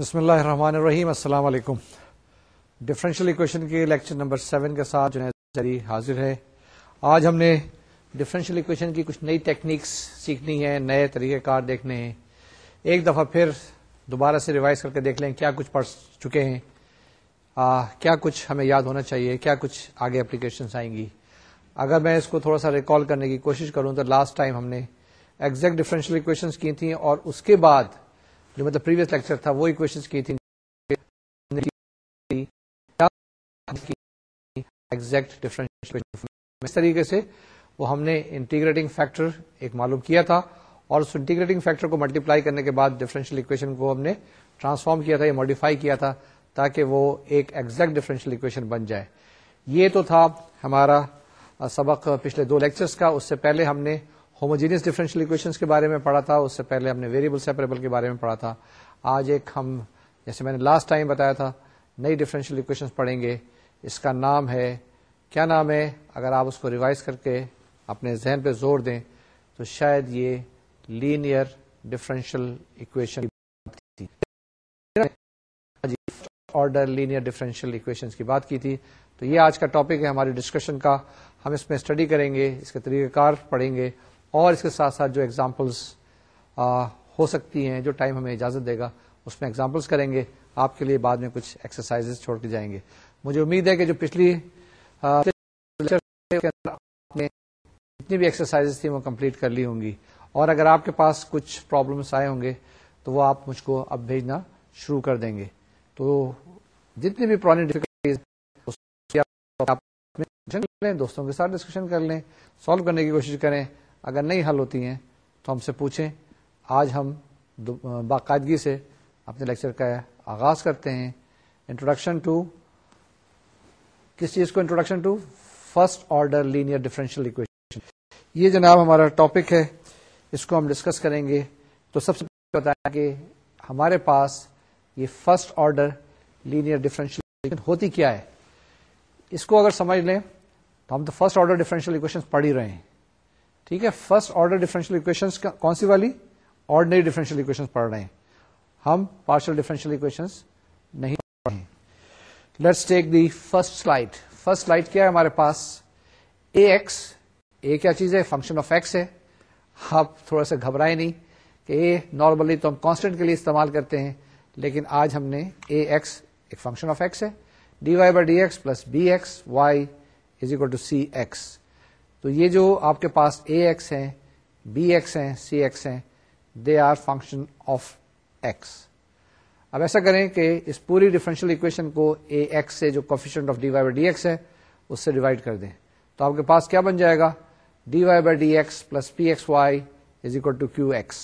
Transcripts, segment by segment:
بسم اللہ الرحمن الرحیم السلام علیکم۔ ڈفرینشیل اکویشن کے لیکچر نمبر سیون کے ساتھ جنید حاضر ہے۔ آج ہم نے ڈفرینشیل اکویشن کی کچھ نئی ٹیکنیکس سیکھنی ہے نئے طریقہ کار دیکھنے ہیں۔ ایک دفعہ پھر دوبارہ سے ریوائز کر کے دیکھ لیں کیا کچھ پڑھ چکے ہیں۔ آ, کیا کچھ ہمیں یاد ہونا چاہیے کیا کچھ آگے اپلیکیشنس آئیں گی۔ اگر میں اس کو تھوڑا سا ریکال کرنے کی کوشش کروں تو لاسٹ ٹائم ہم نے ایگزیکٹ ڈفرینشیل اکویشن کی تھیں اور اس کے بعد جو مطلب پریویس لیکچر تھا وہ اکویشن کی تھی اس طریقے سے وہ ہم نے انٹیگریٹنگ فیکٹر ایک معلوم کیا تھا اور اس انٹیگریٹنگ فیکٹر کو ملٹیپلائی کرنے کے بعد ڈفرینشیل اکویشن کو ہم نے ٹرانسفارم کیا تھا یا ماڈیفائی کیا تھا تاکہ وہ ایک ایگزیکٹ ڈفرینشیل اکویشن بن جائے یہ تو تھا ہمارا سبق پچھلے دو لیکچرز کا اس سے پہلے ہم نے ہوموجینس ڈفرینشیل اکویشن کے بارے میں پڑھا تھا، اس سے پہلے ہم نے ویریبل سیپریبل کے بارے میں پڑھا تھا۔ آج ایک ہم، جیسے میں نے لاسٹ ٹائم بتایا تھا، نئی ڈفرینشیل اکویشن پڑھیں گے۔ اس کا نام ہے، کیا نام ہے؟ اگر آپ اس کو ریوائز کر کے اپنے ذہن پہ زور دیں، تو شاید یہ linear differential equation order linear differential equation کی بات کی تھی۔ تو یہ آج کا ٹاپک ہے ہماری ڈسکشن کا۔ ہم اس میں اسٹڈی کریں گے، اس کے طریقہ کار پڑھیں گے۔ اور اس کے ساتھ ساتھ جو ایگزامپلس ہو سکتی ہیں، جو ٹائم ہمیں اجازت دے گا، اس میں ایگزامپلس کریں گے۔ آپ کے لیے بعد میں کچھ ایکسرسائز چھوڑ کے جائیں گے۔ مجھے امید ہے کہ جو پچھلی جتنی بھی ایکسرسائز تھیں وہ کمپلیٹ کر لی ہوں گی۔ اور اگر آپ کے پاس کچھ پرابلمس آئے ہوں گے، تو وہ آپ مجھ کو اب بھیجنا شروع کر دیں گے۔ تو جتنی بھی پرانی ڈیفیکلٹیز دوستوں کے ساتھ ڈسکشن کر لیں سالو کرنے کی کوشش کریں۔ اگر نہیں حل ہوتی ہیں تو ہم سے پوچھیں۔ آج ہم باقاعدگی سے اپنے لیکچر کا آغاز کرتے ہیں۔ انٹروڈکشن ٹو کس چیز کو introduction to first order linear differential equation یہ جناب ہمارا ٹاپک ہے۔ اس کو ہم ڈسکس کریں گے۔ تو سب سے پہلے بتایا کہ ہمارے پاس یہ فرسٹ آرڈر لینئر ڈفرینشیل ہوتی کیا ہے؟ اس کو اگر سمجھ لیں تو ہم تو فرسٹ آرڈر ڈفرینشیل اکویشن پڑھ ہی رہے ہیں۔ ٹھیک ہے فرسٹ آرڈر ڈیفرنشیل اکویشن کون سی والی؟ آرڈنری ڈیفرنشیل اکویشن پڑھ رہے ہیں۔ ہم پارشل ڈیفرنشیل اکویشن نہیں پڑھ رہے ہیں۔ Let's take the first slide first slide کیا ہے ہمارے پاس؟ اے ایکس اے کیا چیز ہے؟ فنکشن آف ایکس ہے۔ آپ تھوڑا سا گھبرائے نہیں کہ اے نارملی تو ہم کانسٹنٹ کے لیے استعمال کرتے ہیں، لیکن آج ہم نے اے ایکس ایک فنکشن آف ایکس ہے۔ D y by d x plus b x y is equal to c x تو یہ جو آپ کے پاس اے ایکس ہیں بی ایکس ہیں سی ایکس ہیں they are function of x اب ایسا کریں کہ اس پوری ڈیفرنشیل اکویشن کو اے ایکس سے جو coefficient of d y by d x ہے، اس سے ڈیوائڈ کر دیں. تو آپ کے پاس کیا بن جائے گا؟ D y by d x plus p x y is equal to q x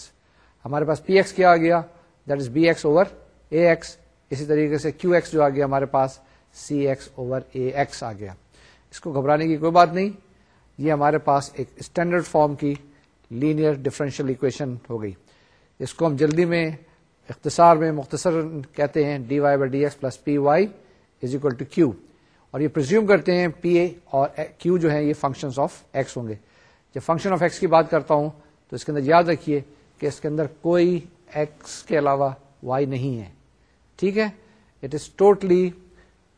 ہمارے پاس پی ایکس کیا آ گیا؟ That is b x over a x اسی طریقے سے کیو ایکس جو آ گیا ہمارے پاس c x over a x آ گیا. اس کو گھبرانے کی کوئی بات نہیں. یہ ہمارے پاس ایک اسٹینڈرڈ فارم کی لینئر ڈفرینشیل اکویشن ہو گئی۔ اس کو ہم جلدی میں اختصار میں مختصر کہتے ہیں d y by d x plus p y is equal to q اور یہ پرزیوم کرتے ہیں پی اے اور کیو جو ہے یہ فنکشن آف ایکس ہوں گے۔ جب فنکشن آف ایکس کی بات کرتا ہوں تو اس کے اندر یاد رکھیے کہ اس کے اندر کوئی ایکس کے علاوہ وائی نہیں ہے۔ ٹھیک ہے؟ It is totally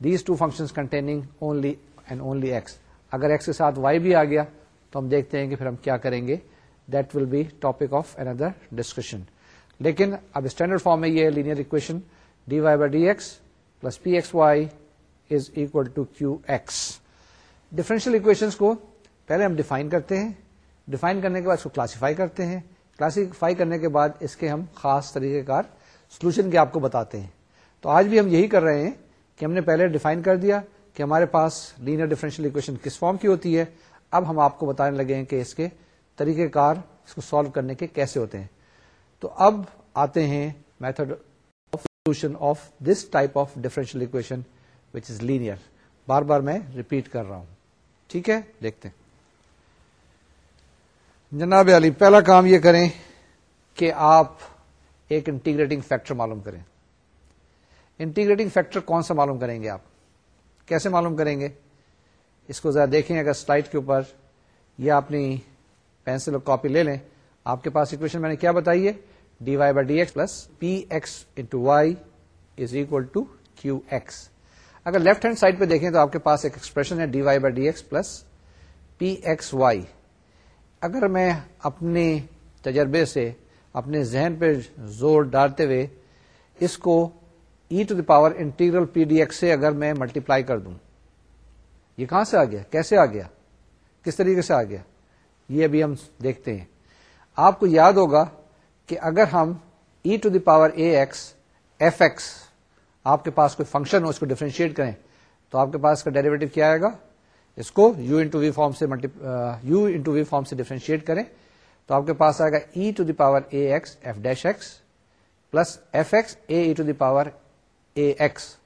these two function containing only and only x اگر ایکس کے ساتھ وائی بھی آ گیا تو ہم دیکھتے ہیں کہ پھر ہم کیا کریں گے؟ That will be topic of under discussion لیکن اب اسٹینڈرڈ فارم میں یہ linear equation d y by d x plus p x y is equal to q x differential equation کو پہلے ہم ڈیفائن کرتے ہیں. ڈیفائن کرنے کے بعد اس کو کلاسیفائی کرتے ہیں. کلاسیفائی کرنے کے بعد اس کے ہم خاص طریقہ کار سولوشن کے آپ کو بتاتے ہیں. تو آج بھی ہم یہی کر رہے ہیں کہ ہم نے پہلے ڈیفائن کر دیا. کہ ہمارے پاس لینئر ڈیفرنشیل اکویشن کس فارم کی ہوتی ہے؟ اب ہم آپ کو بتانے لگے ہیں کہ اس کے طریقہ کار اس کو سالو کرنے کے کیسے ہوتے ہیں۔ تو اب آتے ہیں method of solution of this type of differential equation which is linear بار بار میں ریپیٹ کر رہا ہوں۔ ٹھیک ہے؟ دیکھتے ہیں۔ جناب علی، پہلا کام یہ کریں کہ آپ ایک انٹیگریٹنگ فیکٹر معلوم کریں۔ انٹیگریٹنگ فیکٹر کون سا معلوم کریں گے آپ؟ کیسے معلوم کریں گے؟ اس کو ذرا دیکھیں اگر سلائڈ کے اوپر یا اپنی پینسل اور کاپی لے لیں۔ آپ کے پاس اکویشن میں نے کیا بتائی ہے؟ D y by d x plus p x into y is equal to q x اگر لیفٹ ہینڈ سائڈ پہ دیکھیں تو آپ کے پاس ایک ایکسپریشن ہے d y by d x plus p x y اگر میں اپنے تجربے سے، اپنے ذہن پہ زور ڈالتے ہوئے اس کو e to the power integral p d x سے اگر میں ملٹیپلائی کر دوں۔ یہ کہاں سے آ گیا؟ کیسے آ گیا؟ کس طریقے سے آ گیا؟ یہ ابھی ہم دیکھتے ہیں۔ آپ کو یاد ہوگا کہ اگر ہم e to the power a x f x آپ کے پاس کوئی فنکشن ہو، اس کو ڈیفرینشیٹ کریں، تو آپ کے پاس کا ڈیریویٹو کیا آئے گا؟ اس کو یو انٹو وی فارم سے یو انٹو وی فارم سے ڈیفرینشیٹ کریں۔ تو آپ کے پاس آئے گا e to the power a x f dash x plus f x a e to the power a x.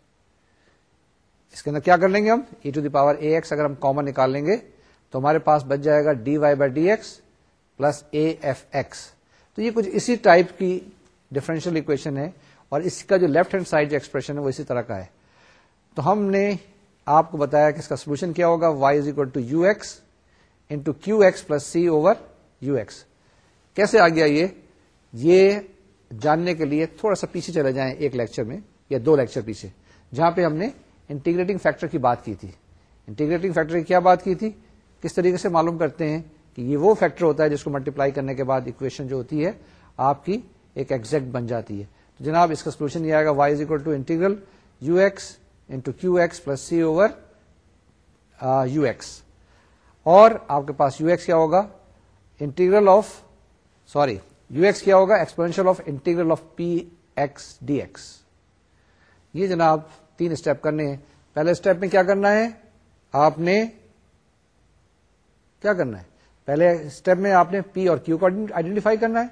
اس کے اندر کیا کر لیں گے ہم؟ E to the power a x اگر ہم کامن نکال لیں گے، تو ہمارے پاس بچ جائے گا d y by d x plus a f x تو یہ کچھ اسی ٹائپ کی ڈفرینشیل اکویشن ہے اور اس کا جو لیفٹ ہینڈ سائڈ جو ایکسپریشن ہے وہ اسی طرح کا ہے۔ تو ہم نے آپ کو بتایا کہ اس کا سولوشن کیا ہوگا؟ Y is equal to u x into q x plus c over u x کیسے آ گیا یہ یہ جاننے کے لیے تھوڑا سا پیچھے چلے جائیں ایک لیکچر میں۔ یا دو لیکچر پیچھے، جہاں پہ ہم نے انٹیگریٹنگ فیکٹر کی بات کی تھی۔ انٹیگریٹنگ فیکٹر کی کیا بات کی تھی؟ کس طریقے سے معلوم کرتے ہیں کہ یہ وہ فیکٹر ہوتا ہے جس کو ملٹیپلائی کرنے کے بعد اکویشن جو ہوتی ہے، آپ کی ایک ایگزیکٹ بن جاتی ہے۔ تو جناب، اس کا سولوشن یہ آئے گا y is equal to integral u x into q x plus c over u x اور آپ کے پاس یو ایکس کیا ہوگا؟ Integral of sorry u x کیا ہوگا؟ Exponential of integral of p x d x یہ جناب تین اسٹیپ کرنے ہیں۔ پہلے اسٹیپ میں کیا کرنا ہے؟ آپ نے کیا کرنا ہے؟ پہلے اسٹیپ میں آپ نے پی اور کیو کو آئیڈینٹیفائی کرنا ہے۔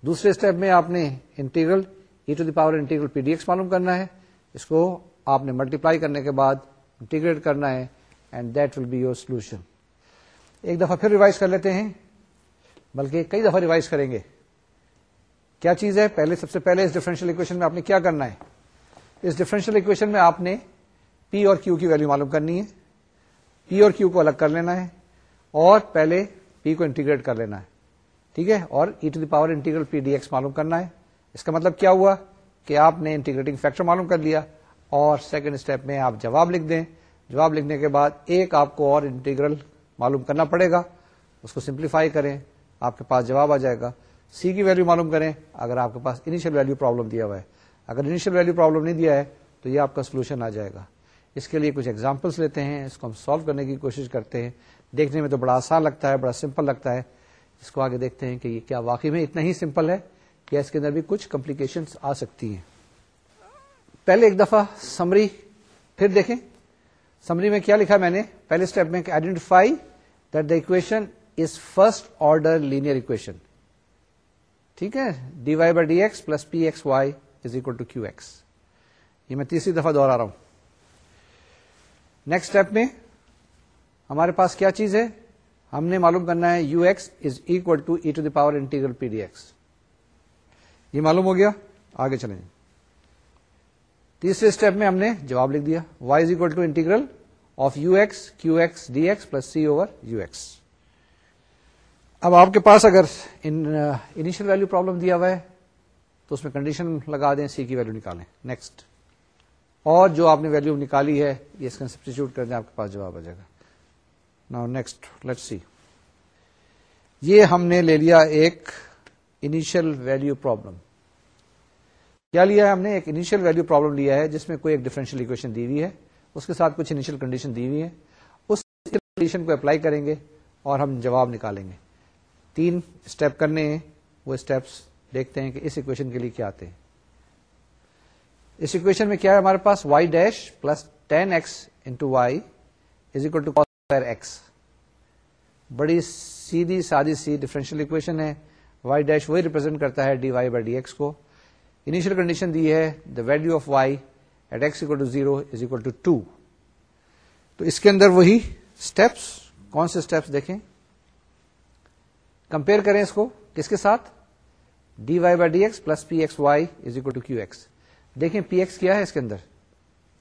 دوسرے اسٹیپ میں آپ نے integral e to the power integral p d x معلوم کرنا ہے۔ اس کو آپ نے ملٹیپلائی کرنے کے بعد انٹیگریٹ کرنا ہے and that will be your solution ایک دفعہ پھر ریوائز کر لیتے ہیں۔ بلکہ کئی دفعہ ریوائز کریں گے۔ کیا چیز ہے؟ پہلے سب سے پہلے اس ڈفرینشیل اکویشن میں آپ نے کیا کرنا ہے؟ اس ڈفرینشیل اکویشن میں آپ نے پی اور کیو کی ویلو معلوم کرنی ہے۔ پی اور کیو کو الگ کر لینا ہے اور پہلے پی کو انٹیگریٹ کر لینا ہے۔ ٹھیک ہے؟ اور e to the power integral p d x معلوم کرنا ہے۔ اس کا مطلب کیا ہوا؟ کہ آپ نے انٹیگریٹنگ فیکٹر معلوم کر لیا اور سیکنڈ اسٹیپ میں آپ جواب لکھ دیں۔ جواب لکھنے کے بعد ایک آپ کو اور انٹیگرل معلوم کرنا پڑے گا۔ اس کو سمپلیفائی کریں۔ آپ کے پاس جواب آ جائے گا۔ سی کی ویلو معلوم کریں۔ اگر آپ کے پاس انیشیل ویلو پرابلم دیا ہوا ہے۔ اگر انیشیل ویلو پرابلم نہیں دیا ہے تو یہ آپ کا سولوشن آ جائے گا۔ اس کے لیے کچھ ایگزامپلس لیتے ہیں، اس کو ہم سالو کرنے کی کوشش کرتے ہیں۔ دیکھنے میں تو بڑا آسان لگتا ہے، بڑا سمپل لگتا ہے۔ اس کو آگے دیکھتے ہیں کہ یہ کیا واقعی میں اتنا ہی سمپل ہے کہ اس کے اندر بھی کچھ کمپلیکیشن آ سکتی ہیں۔ پہلے ایک دفعہ سمری پھر دیکھیں۔ سمری میں کیا لکھا میں نے؟ پہلے اسٹیپ میں identify that the equation is first order linear equation ٹھیک ہے؟ D y by d x plus p x y is equal to q x یہ میں تیسری دفعہ دوہرا رہا ہوں۔ نیکسٹ اسٹیپ میں ہمارے پاس کیا چیز ہے؟ ہم نے معلوم کرنا ہے u x is equal to e to the power integral p d x یہ معلوم ہو گیا؟ آگے چلیں۔ تیسرے اسٹیپ میں ہم نے جواب لکھ دیا۔ Y is equal to integral of u x q x d x plus c over u x اب آپ کے پاس اگر انیشل ویلو پرابلم دیا ہوا ہے تو اس میں کنڈیشن لگا دیں، سی کی ویلو نکالیں۔ نیکسٹ اور جو آپ نے ویلو نکالی ہے، یہ اس کا سبسٹیچیوٹ کر دیں، آپ کے پاس جواب آ جائے گا۔ نا نیکسٹ لیٹ سی یہ ہم نے لے لیا ایک انیشل ویلو پرابلم کیا لیا ہے ہم نے؟ ایک انیشل ویلو پرابلم لیا ہے، جس میں کوئی ایک ڈیفرنشیل اکویشن دی ہوئی ہے۔ اس کے ساتھ کچھ انیشل کنڈیشن دی ہوئی ہے اس کنڈیشن کو اپلائی کریں گے اور ہم جواب نکالیں گے۔ تین اسٹیپ کرنے ہیں، وہ اسٹیپس دیکھتے ہیں کہ اس اکویشن کے لیے کیا آتے ہیں۔ اس اکویشن میں کیا ہے ہمارے پاس؟ Y dash plus ten x into y is equal to x بڑی سیدھی سادی سی ڈفرینشیل اکویشن ہے۔ وائی ڈیش وہی ریپرزینٹ کرتا ہے d y by d x کو۔ انیشیل کنڈیشن دی ہے the value of y at x equal to zero is equal to two تو اس کے اندر وہی اسٹیپس کون سے اسٹیپس دیکھیں؟ کمپیئر کریں اس کو کس کے ساتھ؟ D y by d x plus p x y is equal to q x دیکھیں پی ایکس کیا ہے اس کے اندر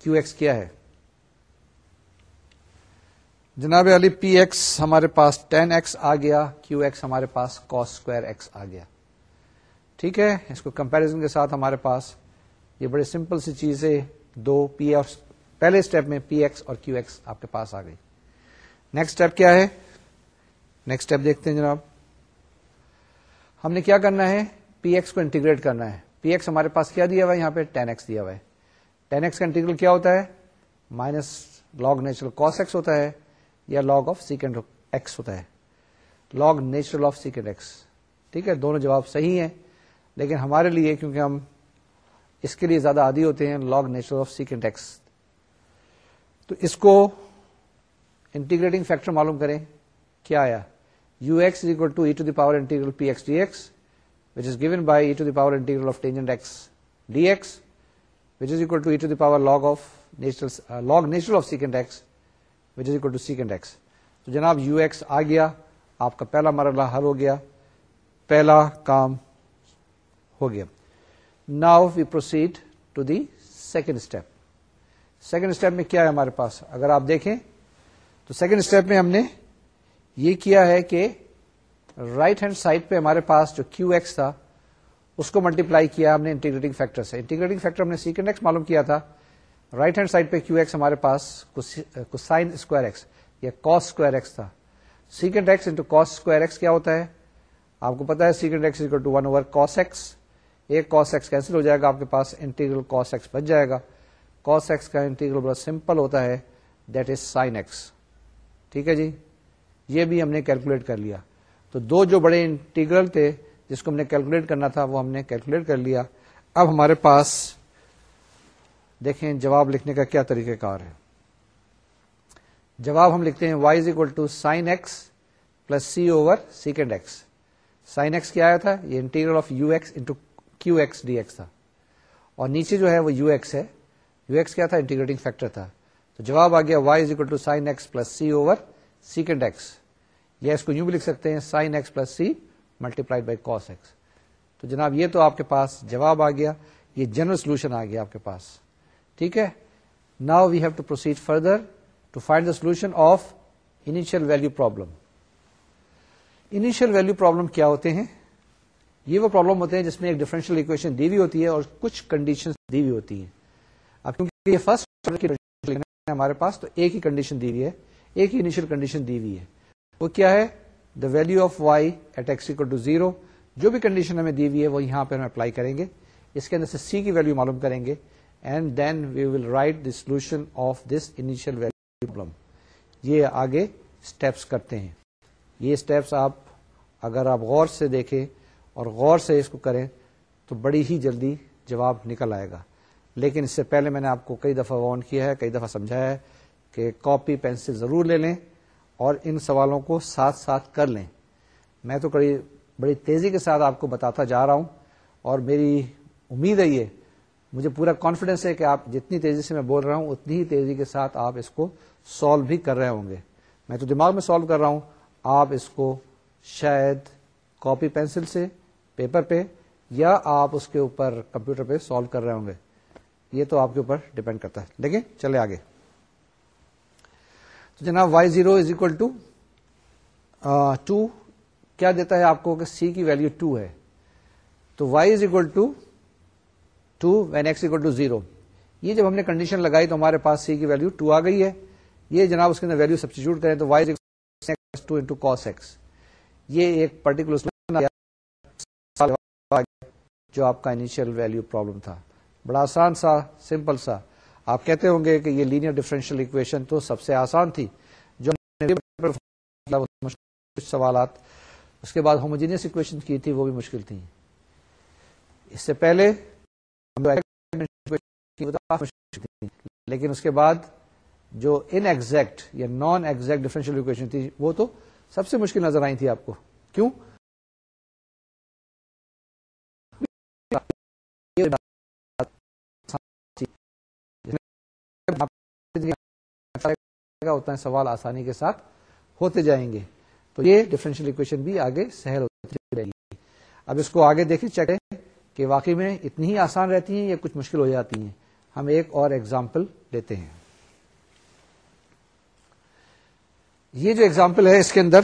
کیو ایکس کیا ہے جناب علی پی ایکس ہمارے پاس ٹین ایکس آ گیا کیو ایکس ہمارے پاس کاس اسکوائر ایکس آ گیا ٹھیک ہے اس کو کمپیرزن کے ساتھ ہمارے پاس یہ بڑے سمپل سی چیز ہے دو پی ایف پہلے اسٹیپ میں پی ایکس اور کیو ایکس آپ کے پاس آ گئی نیکسٹ اسٹیپ کیا ہے نیکسٹ اسٹیپ دیکھتے ہیں جناب ہم نے کیا کرنا ہے پی ایکس کو انٹیگریٹ کرنا ہے۔ پی ایکس ہمارے پاس کیا دیا ہوا ہے؟ یہاں پہ ٹین ایکس دیا ہوا ہے۔ ٹین ایکس کا انٹیگریل کیا ہوتا ہے؟ Minus log natural cos x ہوتا ہے یا لاگ آف سیکنڈ ایکس ہوتا ہے۔ Log natural of secant x. ٹھیک ہے؟ دونوں جواب صحیح ہیں۔ لیکن ہمارے لیے کیونکہ ہم اس کے لیے زیادہ عادی ہوتے ہیں، log natural of secant x. تو اس کو انٹیگریٹنگ فیکٹر معلوم کریں۔ کیا آیا؟ U x is equal to e to the power integral p x d x. Which is given by e to the power integral of tangent x d x which is equal to e to the power log of natural log natural of secant x which is equal to secant x تو جناب you x آ گیا آپ کا پہلا مرحلہ حل ہو گیا پہلا کام ہو گیا now we proceed to the second step second step میں کیا ہے ہمارے پاس اگر آپ دیکھیں تو سیکنڈ اسٹیپ میں ہم نے یہ کیا ہے کہ رائٹ ہینڈ سائڈ پہ ہمارے پاس جو کیو ایکس تھا، اس کو ملٹیپلائی کیا، ہم نے انٹیگریٹنگ فیکٹر سے۔ انٹیگریٹنگ فیکٹر ہم نے سیکنڈ ایکس معلوم کیا تھا۔ رائٹ ہینڈ سائڈ پہ کیو ایکس ہمارے پاس سائن اسکوائر ایکس یا کاس اسکوائر ایکس تھا۔ Secant x into cos square x کیا ہوتا ہے؟ آپ کو پتا ہے secant x equal to one over cos x ایک کاس ایکس کینسل ہو جائے گا، آپ کے پاس انٹیگرل کاس ایکس بچ جائے گا۔ کاس ایکس کا انٹیگرل بڑا سمپل ہوتا ہے دیٹ از سائن ایکس ٹھیک ہے جی؟ یہ بھی ہم نے کیلکولیٹ کر لیا۔ تو دو جو بڑے انٹیگرل تھے جس کو ہم نے کیلکولیٹ کرنا تھا، وہ ہم نے کیلکولیٹ کر لیا۔ اب ہمارے پاس دیکھیں جواب لکھنے کا کیا طریقہ کار ہے۔ جواب ہم لکھتے ہیں y is equal to sine x plus c over secant x sine x کیا آیا تھا؟ یہ integral of u x into q x d x تھا۔ اور نیچے جو ہے وہ یو ایکس ہے۔ یو ایکس کیا تھا؟ انٹیگریٹنگ فیکٹر تھا۔ تو جواب آ گیا y is equal to sine x plus c over secant x یا اس کو یوں بھی لکھ سکتے ہیں sine x plus c multiplied by cos x تو جناب یہ تو آپ کے پاس جواب آ گیا، یہ جنرل سولوشن آ گیا آپ کے پاس۔ ٹھیک ہے؟ Now we have to proceed further to find the solution of initial value problem initial value problem کیا ہوتے ہیں؟ یہ وہ پرابلم ہوتے ہیں جس میں ایک ڈفرینشیل اکویشن دی ہوئی ہوتی ہے اور کچھ کنڈیشن دی ہوئی ہوتی ہیں۔ اب کیونکہ یہ فرسٹ ہمارے پاس، تو ایک ہی کنڈیشن دی ہوئی ہے، ایک ہی انیشیل کنڈیشن دی ہوئی ہے۔ وہ کیا ہے؟ The value of y at x equal to zero جو بھی کنڈیشن ہمیں دی ہوئی ہے، وہ یہاں پہ ہم اپلائی کریں گے۔ اس کے اندر سے سی کی ویلو معلوم کریں گے۔ And then we will write the solution of this initial value problem یہ آگے اسٹیپس کرتے ہیں۔ یہ اسٹیپس آپ، اگر آپ غور سے دیکھیں اور غور سے اس کو کریں، تو بڑی ہی جلدی جواب نکل آئے گا۔ لیکن اس سے پہلے میں نے آپ کو کئی دفعہ وارن کیا ہے، کئی دفعہ سمجھایا ہے کہ کاپی پینسل ضرور لے لیں۔ اور ان سوالوں کو ساتھ ساتھ کر لیں۔ میں تو کڑی بڑی تیزی کے ساتھ آپ کو بتاتا جا رہا ہوں اور میری امید ہے یہ، مجھے پورا کانفیڈینس ہے کہ آپ جتنی تیزی سے میں بول رہا ہوں، اتنی ہی تیزی کے ساتھ آپ اس کو سالو بھی کر رہے ہوں گے۔ میں تو دماغ میں سالو کر رہا ہوں، آپ اس کو شاید کاپی پینسل سے پیپر پہ یا آپ اس کے اوپر کمپیوٹر پہ سالو کر رہے ہوں گے۔ یہ تو آپ کے اوپر ڈپینڈ کرتا ہے۔ دیکھیں، چلے آگے۔ جناب y zero is equal to two, کیا دیتا ہے آپ کو کہ سی کی ویلو ٹو ہے؟ تو y is equal to two, when x equal to zero. یہ جب ہم نے کنڈیشن لگائی تو ہمارے پاس سی کی ویلو ٹو آ گئی ہے۔ یہ جناب اس کے اندر ویلو سبسٹیچیوٹ کریں تو y two into cos x. یہ ایک پرٹیکولر جو آپ کا انیشیل ویلو پرابلم تھا۔ بڑا آسان سا، سمپل سا۔ آپ کہتے ہوں گے کہ یہ لینئر ڈفرینشیل اکویشن تو سب سے آسان تھی، جو سوالات۔ اس کے بعد ہوموجینس اکویشن کی تھی، وہ بھی مشکل تھی اس سے پہلے لیکن اس کے بعد جو ان ایگزیکٹ یا نان ایگزیکٹ ڈفرینشیل اکویشن تھی، وہ تو سب سے مشکل نظر آئی تھی آپ کو۔ کیوں؟ گا اتنا سوال آسانی کے ساتھ ہوتے جائیں گے۔ تو یہ ڈفرینشیل اکویشن بھی آگے سہل ہوتی رہے گی۔ اب اس کو آگے دیکھیں چیک کہ واقعی میں اتنی ہی آسان رہتی ہیں یا کچھ مشکل ہو جاتی ہیں۔ ہم ایک اور ایگزامپل لیتے ہیں۔ یہ جو ایگزامپل ہے اس کے اندر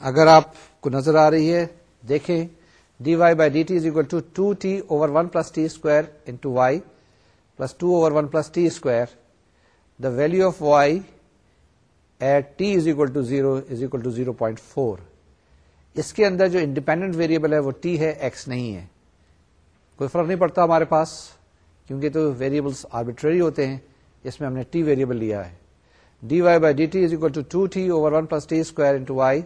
اگر آپ کو نظر آ رہی ہے دیکھیں۔ D y by d t is equal to two t over one plus t square into y plus 2 over 1 plus t square, the value of y at t is equal to 0 is equal to 0.4. اس کے اندر جو independent variable ہے وہ T ہے x نہیں ہے. کوئی فرق نہیں پڑتا ہمارے پاس، کیونکہ تو ویریبلس آربیٹری ہوتے ہیں. اس میں ہم نے ٹی ویریبل لیا ہے. D y by d t is equal to two t over one plus t square into y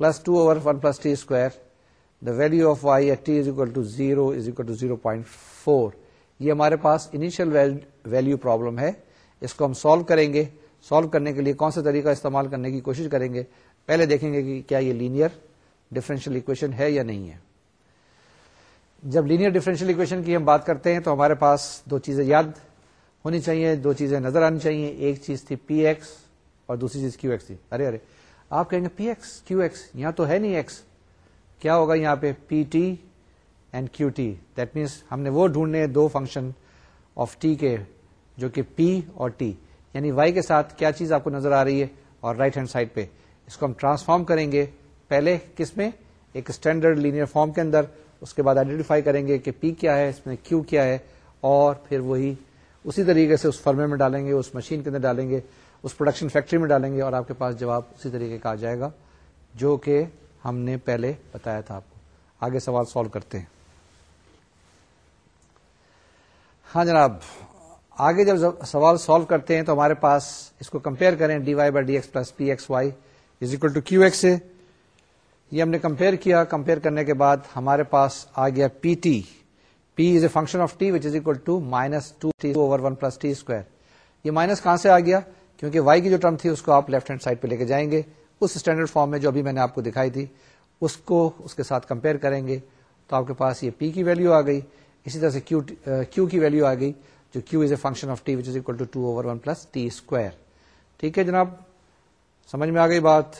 plus two over one plus t square the value of y at t is equal to zero is equal to zero point four یہ ہمارے پاس initial value problem ہے. اس کو ہم solve کریں گے. Solve کرنے کے لیے کون سا طریقہ استعمال کرنے کی کوشش کریں گے، پہلے دیکھیں گے کہ کیا یہ لینئر ڈفرینشیل اکویشن ہے یا نہیں ہے۔ جب لینئر ڈفرینشیل اکویشن کی ہم بات کرتے ہیں تو ہمارے پاس دو چیزیں یاد ہونی چاہیے، دو چیزیں نظر آنی چاہیے، ایک چیز تھی پی ایکس اور دوسری چیز کیو ایکس تھی۔ ارے ارے، آپ کہیں گے پی ایکس کیو ایکس یہاں تو ہے نہیں ایکس کیا ہوگا یہاں پہ p t and q t that means ہم نے وہ ڈھونڈنے دو فنکشن آف ٹی کے، جو کہ پی اور ٹی یعنی وائی کے ساتھ کیا چیز آپ کو نظر آ رہی ہے اور رائٹ ہینڈ سائڈ پہ۔ اس کو ہم ٹرانسفارم کریں گے۔ پہلے کس میں؟ ایک اسٹینڈرڈ لینئر فارم کے اندر۔ اس کے بعد آئیڈینٹیفائی کریں گے کہ پی کیا ہے، اس میں کیو کیا ہے اور پھر وہی اسی طریقے سے اس فرمے میں ڈالیں گے، اس مشین کے اندر ڈالیں گے، اس پروڈکشن فیکٹری میں ڈالیں گے اور آپ کے پاس جواب اسی طریقے کا آ جائے گا، جو کہ ہم نے پہلے بتایا تھا آپ کو۔ آگے سوال سالو کرتے ہیں۔ ہاں جناب آگے جب سوال سالو کرتے ہیں تو ہمارے پاس اس کو کمپیئر کریں D Y by D X plus P X Y is equal to Q X سے۔ یہ ہم نے کمپیئر کیا۔ کمپیئر کرنے کے بعد ہمارے پاس آ گیا P T P is a function of T which is equal to minus two T over one plus T square یہ مائنس کہاں سے آ گیا؟ کیونکہ وائی کی جو ٹرم تھی اس کو آپ لیفٹ ہینڈ سائڈ پہ لے کے جائیں گے۔ اس اسٹینڈرڈ فارم میں جو ابھی میں نے آپ کو دکھائی تھی، اس کو اس کے ساتھ کمپیئر کریں گے تو آپ کے پاس یہ پی کی ویلو آ گئی۔ اسی طرح سے کیو کی ویلو آ گئی۔ جو Q is a function of T which is equal to two over one plus T square ٹھیک ہے جناب؟ سمجھ میں آ گئی بات؟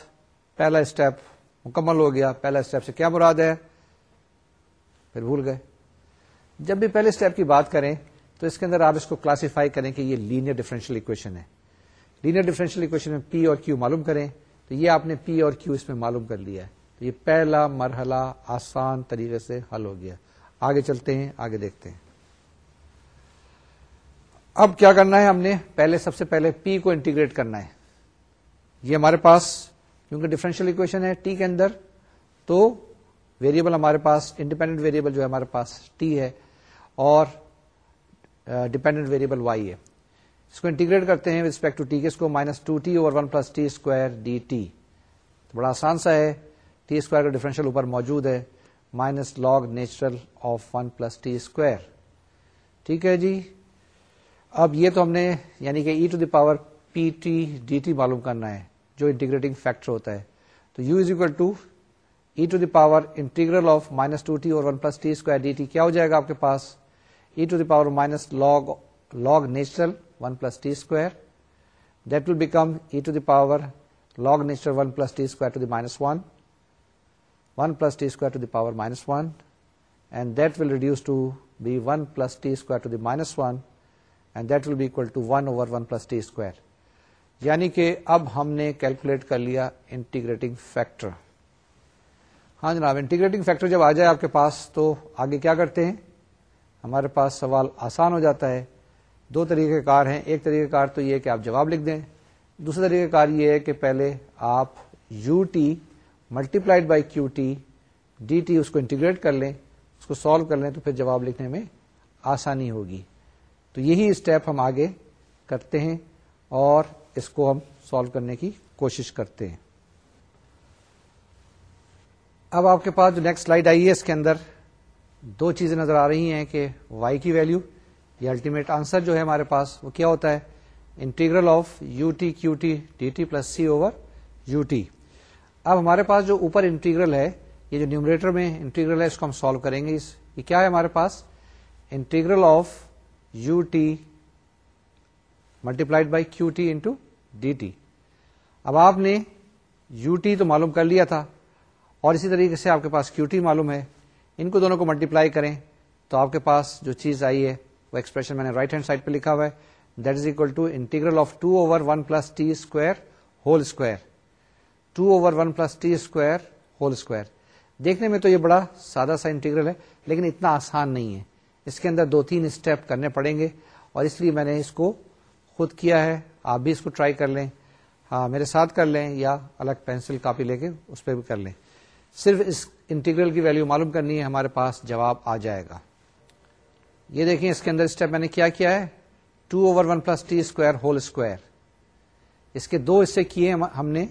پہلا اسٹیپ مکمل ہو گیا. پہلا اسٹیپ سے کیا مراد ہے؟ پھر بھول گئے. جب بھی پہلے اسٹیپ کی بات کریں تو اس کے اندر آپ اس کو کلاسیفائی کریں کہ یہ لینئر ڈیفرنشیل اکویشن ہے. لینئر ڈیفرنشیل اکویشن میں پی اور کیو معلوم کریں تو یہ آپ نے پی اور کیو اس میں معلوم کر لیا ہے. تو یہ پہلا مرحلہ آسان طریقے سے حل ہو گیا. آگے چلتے ہیں، آگے دیکھتے ہیں. اب کیا کرنا ہے ہم نے پہلے سب سے پہلے پی کو انٹیگریٹ کرنا ہے۔ یہ ہمارے پاس کیونکہ ڈفرینشیل اکویشن ہے ٹی کے اندر، تو ویریبل ہمارے پاس انڈیپینڈنٹ ویریبل جو ہے ہمارے پاس ٹی ہے اور ڈیپینڈنٹ ویریبل وائی ہے۔ اس کو انٹیگریٹ کرتے ہیں ٹو ٹی کے، اس کو minus two T over one plus T square D T بڑا آسان سا ہے۔ ٹی اسکوائر کا ڈیفرنشیل اوپر موجود ہے۔ Minus log natural of one plus T square ٹھیک ہے جی؟ اب یہ تو ہم نے یعنی کہ E to the power P T D T معلوم کرنا ہے، جو انٹیگریٹنگ فیکٹر ہوتا ہے۔ تو U is equal to E to the power integral of minus two T اور one plus T square D T کیا ہو جائے گا آپ کے پاس؟ E to the power minus log log natural one plus T square that will become E to the power log natural one plus T square to the minus one one plus T square to the power minus one and that will reduce to be one plus T square to the minus one and that will be equal to one over one plus T square یعنی کہ اب ہم نے calculate کر لیا integrating factor ہاں جناب integrating factor جب آ جائے آپ کے پاس تو آگے کیا کرتے ہیں ہمارے پاس سوال آسان ہو جاتا ہے دو طریقے کار ہیں. ایک طریقہ کار تو یہ کہ آپ جواب لکھ دیں. دوسرا طریقہ کار یہ ہے کہ پہلے آپ U T multiplied by Q T D T اس کو انٹیگریٹ کر لیں. اس کو سالو کر لیں تو پھر جواب لکھنے میں آسانی ہوگی. تو یہی اسٹیپ ہم آگے کرتے ہیں اور اس کو ہم سالو کرنے کی کوشش کرتے ہیں۔ اب آپ کے پاس جو نیکسٹ سلائڈ آئی ہے، اس کے اندر دو چیزیں نظر آ رہی ہیں کہ وائی کی ویلو یہ الٹیمیٹ آنسر جو ہے ہمارے پاس، وہ کیا ہوتا ہے؟ Integral of U T Q T D T plus C over U T اب ہمارے پاس جو اوپر انٹیگرل ہے، یہ جو نیومریٹر میں انٹیگرل ہے، اس کو ہم سالو کریں گے۔ یہ کیا ہے ہمارے پاس؟ Integral of U T multiplied by Q T into D T اب آپ نے یو ٹی تو معلوم کر لیا تھا اور اسی طریقے سے آپ کے پاس کیو ٹی معلوم ہے۔ ان کو دونوں کو ملٹیپلائی کریں تو آپ کے پاس جو چیز آئی ہے وہ ایکسپریشن میں نے رائٹ ہینڈ سائڈ پہ لکھا ہوا ہے۔ That is equal to integral of two over one plus T square whole square two over one plus T square whole square دیکھنے میں تو یہ بڑا سادہ سا انٹیگرل ہے، لیکن اتنا آسان نہیں ہے۔ اس کے اندر دو تین اسٹیپ کرنے پڑیں گے اور اس لیے میں نے اس کو خود کیا ہے۔ آپ بھی اس کو ٹرائی کر لیں۔ ہاں میرے ساتھ کر لیں یا الگ پینسل کاپی لے کے اس پہ بھی کر لیں۔ صرف اس انٹیگرل کی ویلو معلوم کرنی ہے ہمارے پاس جواب آ جائے گا۔ یہ دیکھیں اس کے اندر اسٹیپ میں نے کیا کیا ہے؟ Two over one plus T square whole square اس کے دو حصے کیے ہم نے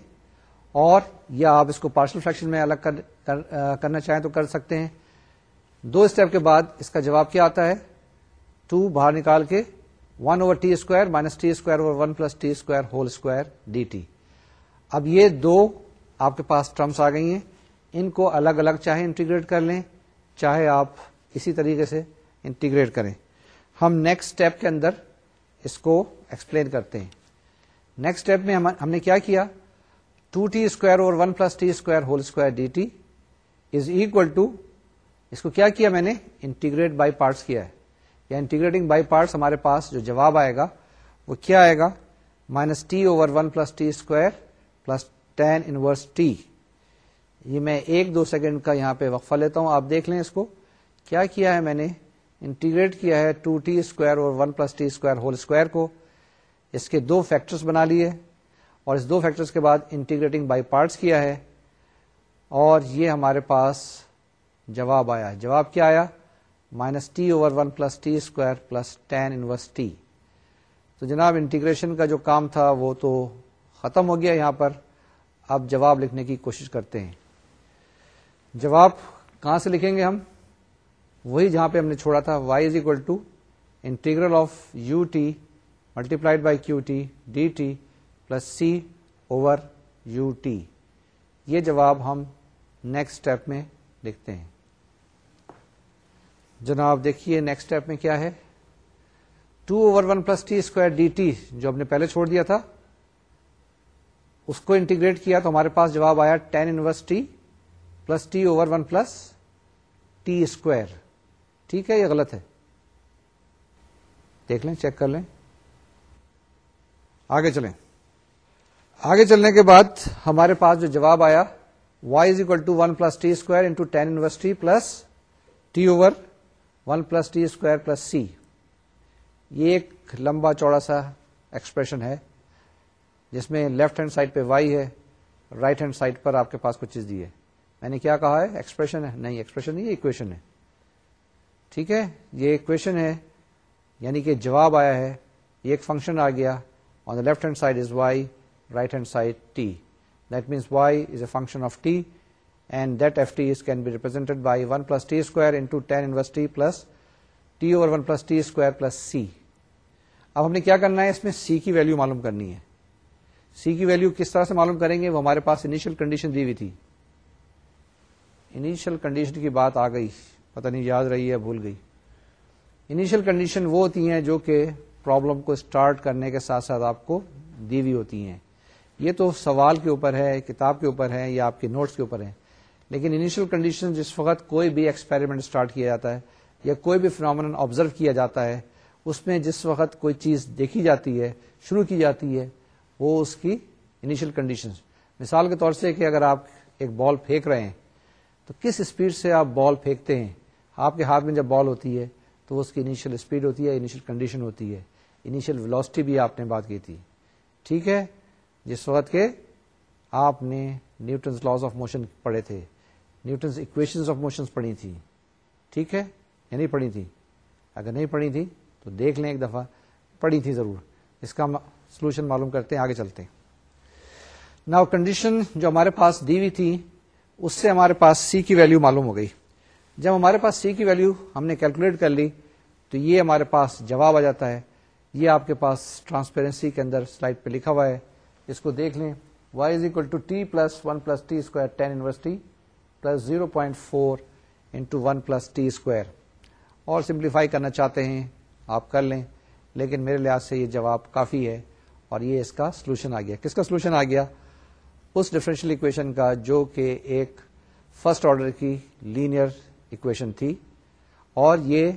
اور یا آپ اس کو پارشل فریکشن میں الگ کر, کر, کرنا چاہیں تو کر سکتے ہیں۔ دو اسٹیپ کے بعد اس کا جواب کیا آتا ہے؟ ٹو باہر نکال کے one over T square minus T square over one plus T square whole square D T اب یہ دو آپ کے پاس ٹرمس آ گئی ہیں۔ ان کو الگ الگ چاہے انٹیگریٹ کر لیں، چاہے آپ اسی طریقے سے انٹیگریٹ کریں۔ ہم نیکسٹ اسٹیپ کے اندر اس کو ایکسپلین کرتے ہیں۔ نیکسٹ اسٹیپ میں ہم نے کیا کیا؟ ٹو ٹی اسکوائر اور one plus T square whole square D T is equal to اس کو کیا کیا میں نے؟ انٹیگریٹ بائی پارٹس کیا ہے۔ یا انٹیگریٹنگ بائی پارٹس ہمارے پاس جو جواب آئے گا، وہ کیا آئے گا؟ Minus T over one plus T square plus tan inverse T یہ میں ایک دو سیکنڈ کا یہاں پہ وقفہ لیتا ہوں، آپ دیکھ لیں اس کو۔ کیا کیا ہے میں نے؟ انٹیگریٹ کیا ہے ٹو ٹی اسکوائر اور one plus T square whole square کو۔ اس کے دو فیکٹرز بنا لیے۔ اور اس دو فیکٹرز کے بعد انٹیگریٹنگ بائی پارٹس کیا ہے۔ اور یہ ہمارے پاس جواب آیا جواب کیا آیا؟ Minus T over one plus T square plus tan inverse T تو جناب انٹیگریشن کا جو کام تھا وہ تو ختم ہو گیا یہاں پر۔ اب جواب لکھنے کی کوشش کرتے ہیں۔ جواب کہاں سے لکھیں گے ہم؟ وہی جہاں پہ ہم نے چھوڑا تھا۔ Y is equal to integral of U T multiplied by Q T D T plus C over U T یہ جواب ہم نیکسٹ اسٹیپ میں لکھتے ہیں۔ جناب دیکھیے نیکسٹ اسٹیپ میں کیا ہے؟ Two over one plus T square D T جو ہم نے پہلے چھوڑ دیا تھا، اس کو انٹیگریٹ کیا تو ہمارے پاس جواب آیا tan inverse T plus T over one plus T square ٹھیک ہے، یہ غلط ہے۔ دیکھ لیں چیک کر لیں۔ آگے چلیں۔ آگے چلنے کے بعد ہمارے پاس جو جواب آیا Y is equal to one plus T square into tan inverse T plus T over one plus T square plus C یہ ایک لمبا چوڑا سا ایکسپریشن ہے جس میں لیفٹ ہینڈ سائڈ پہ وائی ہے، رائٹ ہینڈ سائڈ پر آپ کے پاس کچھ چیز دی ہے۔ میں نے کیا کہا ہے؟ ایکسپریشن ہے۔ نہیں، ایکسپریشن نہیں اکویشن ہے۔ ٹھیک ہے؟ یہ اکویشن ہے یعنی کہ جواب آیا ہے۔ یہ ایک فنکشن آ گیا۔ On the left hand side is Y right hand side T that means Y is a function of T and that F T can be represented by one plus T square into tan inverse T plus T over one plus T square plus C اب ہم نے کیا کرنا ہے؟ اس میں سی کی value معلوم کرنی ہے۔ سی کی ویلو کس طرح سے معلوم کریں گے؟ وہ ہمارے پاس انیشل کنڈیشن دی ہوئی تھی۔ انیشل کنڈیشن کی بات آ گئی۔ پتہ نہیں، یاد رہی ہے، بھول گئی۔ انیشل کنڈیشن وہ ہوتی ہیں جو کہ پرابلم کو اسٹارٹ کرنے کے ساتھ ساتھ آپ کو دی ہوئی ہوتی ہیں۔ یہ تو سوال کے اوپر ہے، کتاب کے اوپر ہے یا آپ کے نوٹس کے اوپر ہے لیکن انیشل کنڈیشن جس وقت کوئی بھی ایکسپیریمنٹ اسٹارٹ کیا جاتا ہے یا کوئی بھی فنامن آبزرو کیا جاتا ہے، اس میں جس وقت کوئی چیز دیکھی جاتی ہے، شروع کی جاتی ہے، وہ اس کی انیشل کنڈیشن مثال کے طور سے کہ اگر آپ ایک بال پھینک رہے ہیں، تو کس اسپیڈ سے آپ بال پھینکتے ہیں؟ آپ کے ہاتھ میں جب بال ہوتی ہے، تو اس کی انیشل اسپیڈ ہوتی ہے انیشل کنڈیشن ہوتی ہے۔ انیشل ویلوسٹی بھی آپ نے بات کی تھی۔ ٹھیک ہے؟ جس وقت کے آپ نے نیوٹنس لاس آف موشن پڑھے تھے۔ نیوٹنس اکویشن آف موشن پڑھی تھی۔ ٹھیک ہے؟ یا نہیں پڑھی تھی۔ اگر نہیں پڑھی تھی تو دیکھ لیں ایک دفعہ۔ پڑھی تھی ضرور۔ اس کا سولوشن معلوم کرتے ہیں، آگے چلتے ہیں۔ نا کنڈیشن جو ہمارے پاس دی ہوئی تھی، اس سے ہمارے پاس سی کی ویلو معلوم ہو گئی۔ جب ہمارے پاس سی کی ویلو ہم نے کیلکولیٹ کر لی، تو یہ ہمارے پاس جواب آ جاتا ہے۔ یہ آپ کے پاس ٹرانسپیرنسی کے اندر سلائڈ پہ لکھا ہوا ہے۔ اس کو دیکھ لیں۔ Y is equal to T plus one plus T square tan inverse T plus zero point four into one plus T square اور سمپلیفائی کرنا چاہتے ہیں، آپ کر لیں، لیکن میرے لحاظ سے یہ جواب کافی ہے اور یہ اس کا سولوشن آ گیا۔ کس کا سولوشن آ گیا؟ اس ڈفرینشیل اکویشن کا جو کہ ایک فرسٹ آرڈر کی لینئر اکویشن تھی۔ اور یہ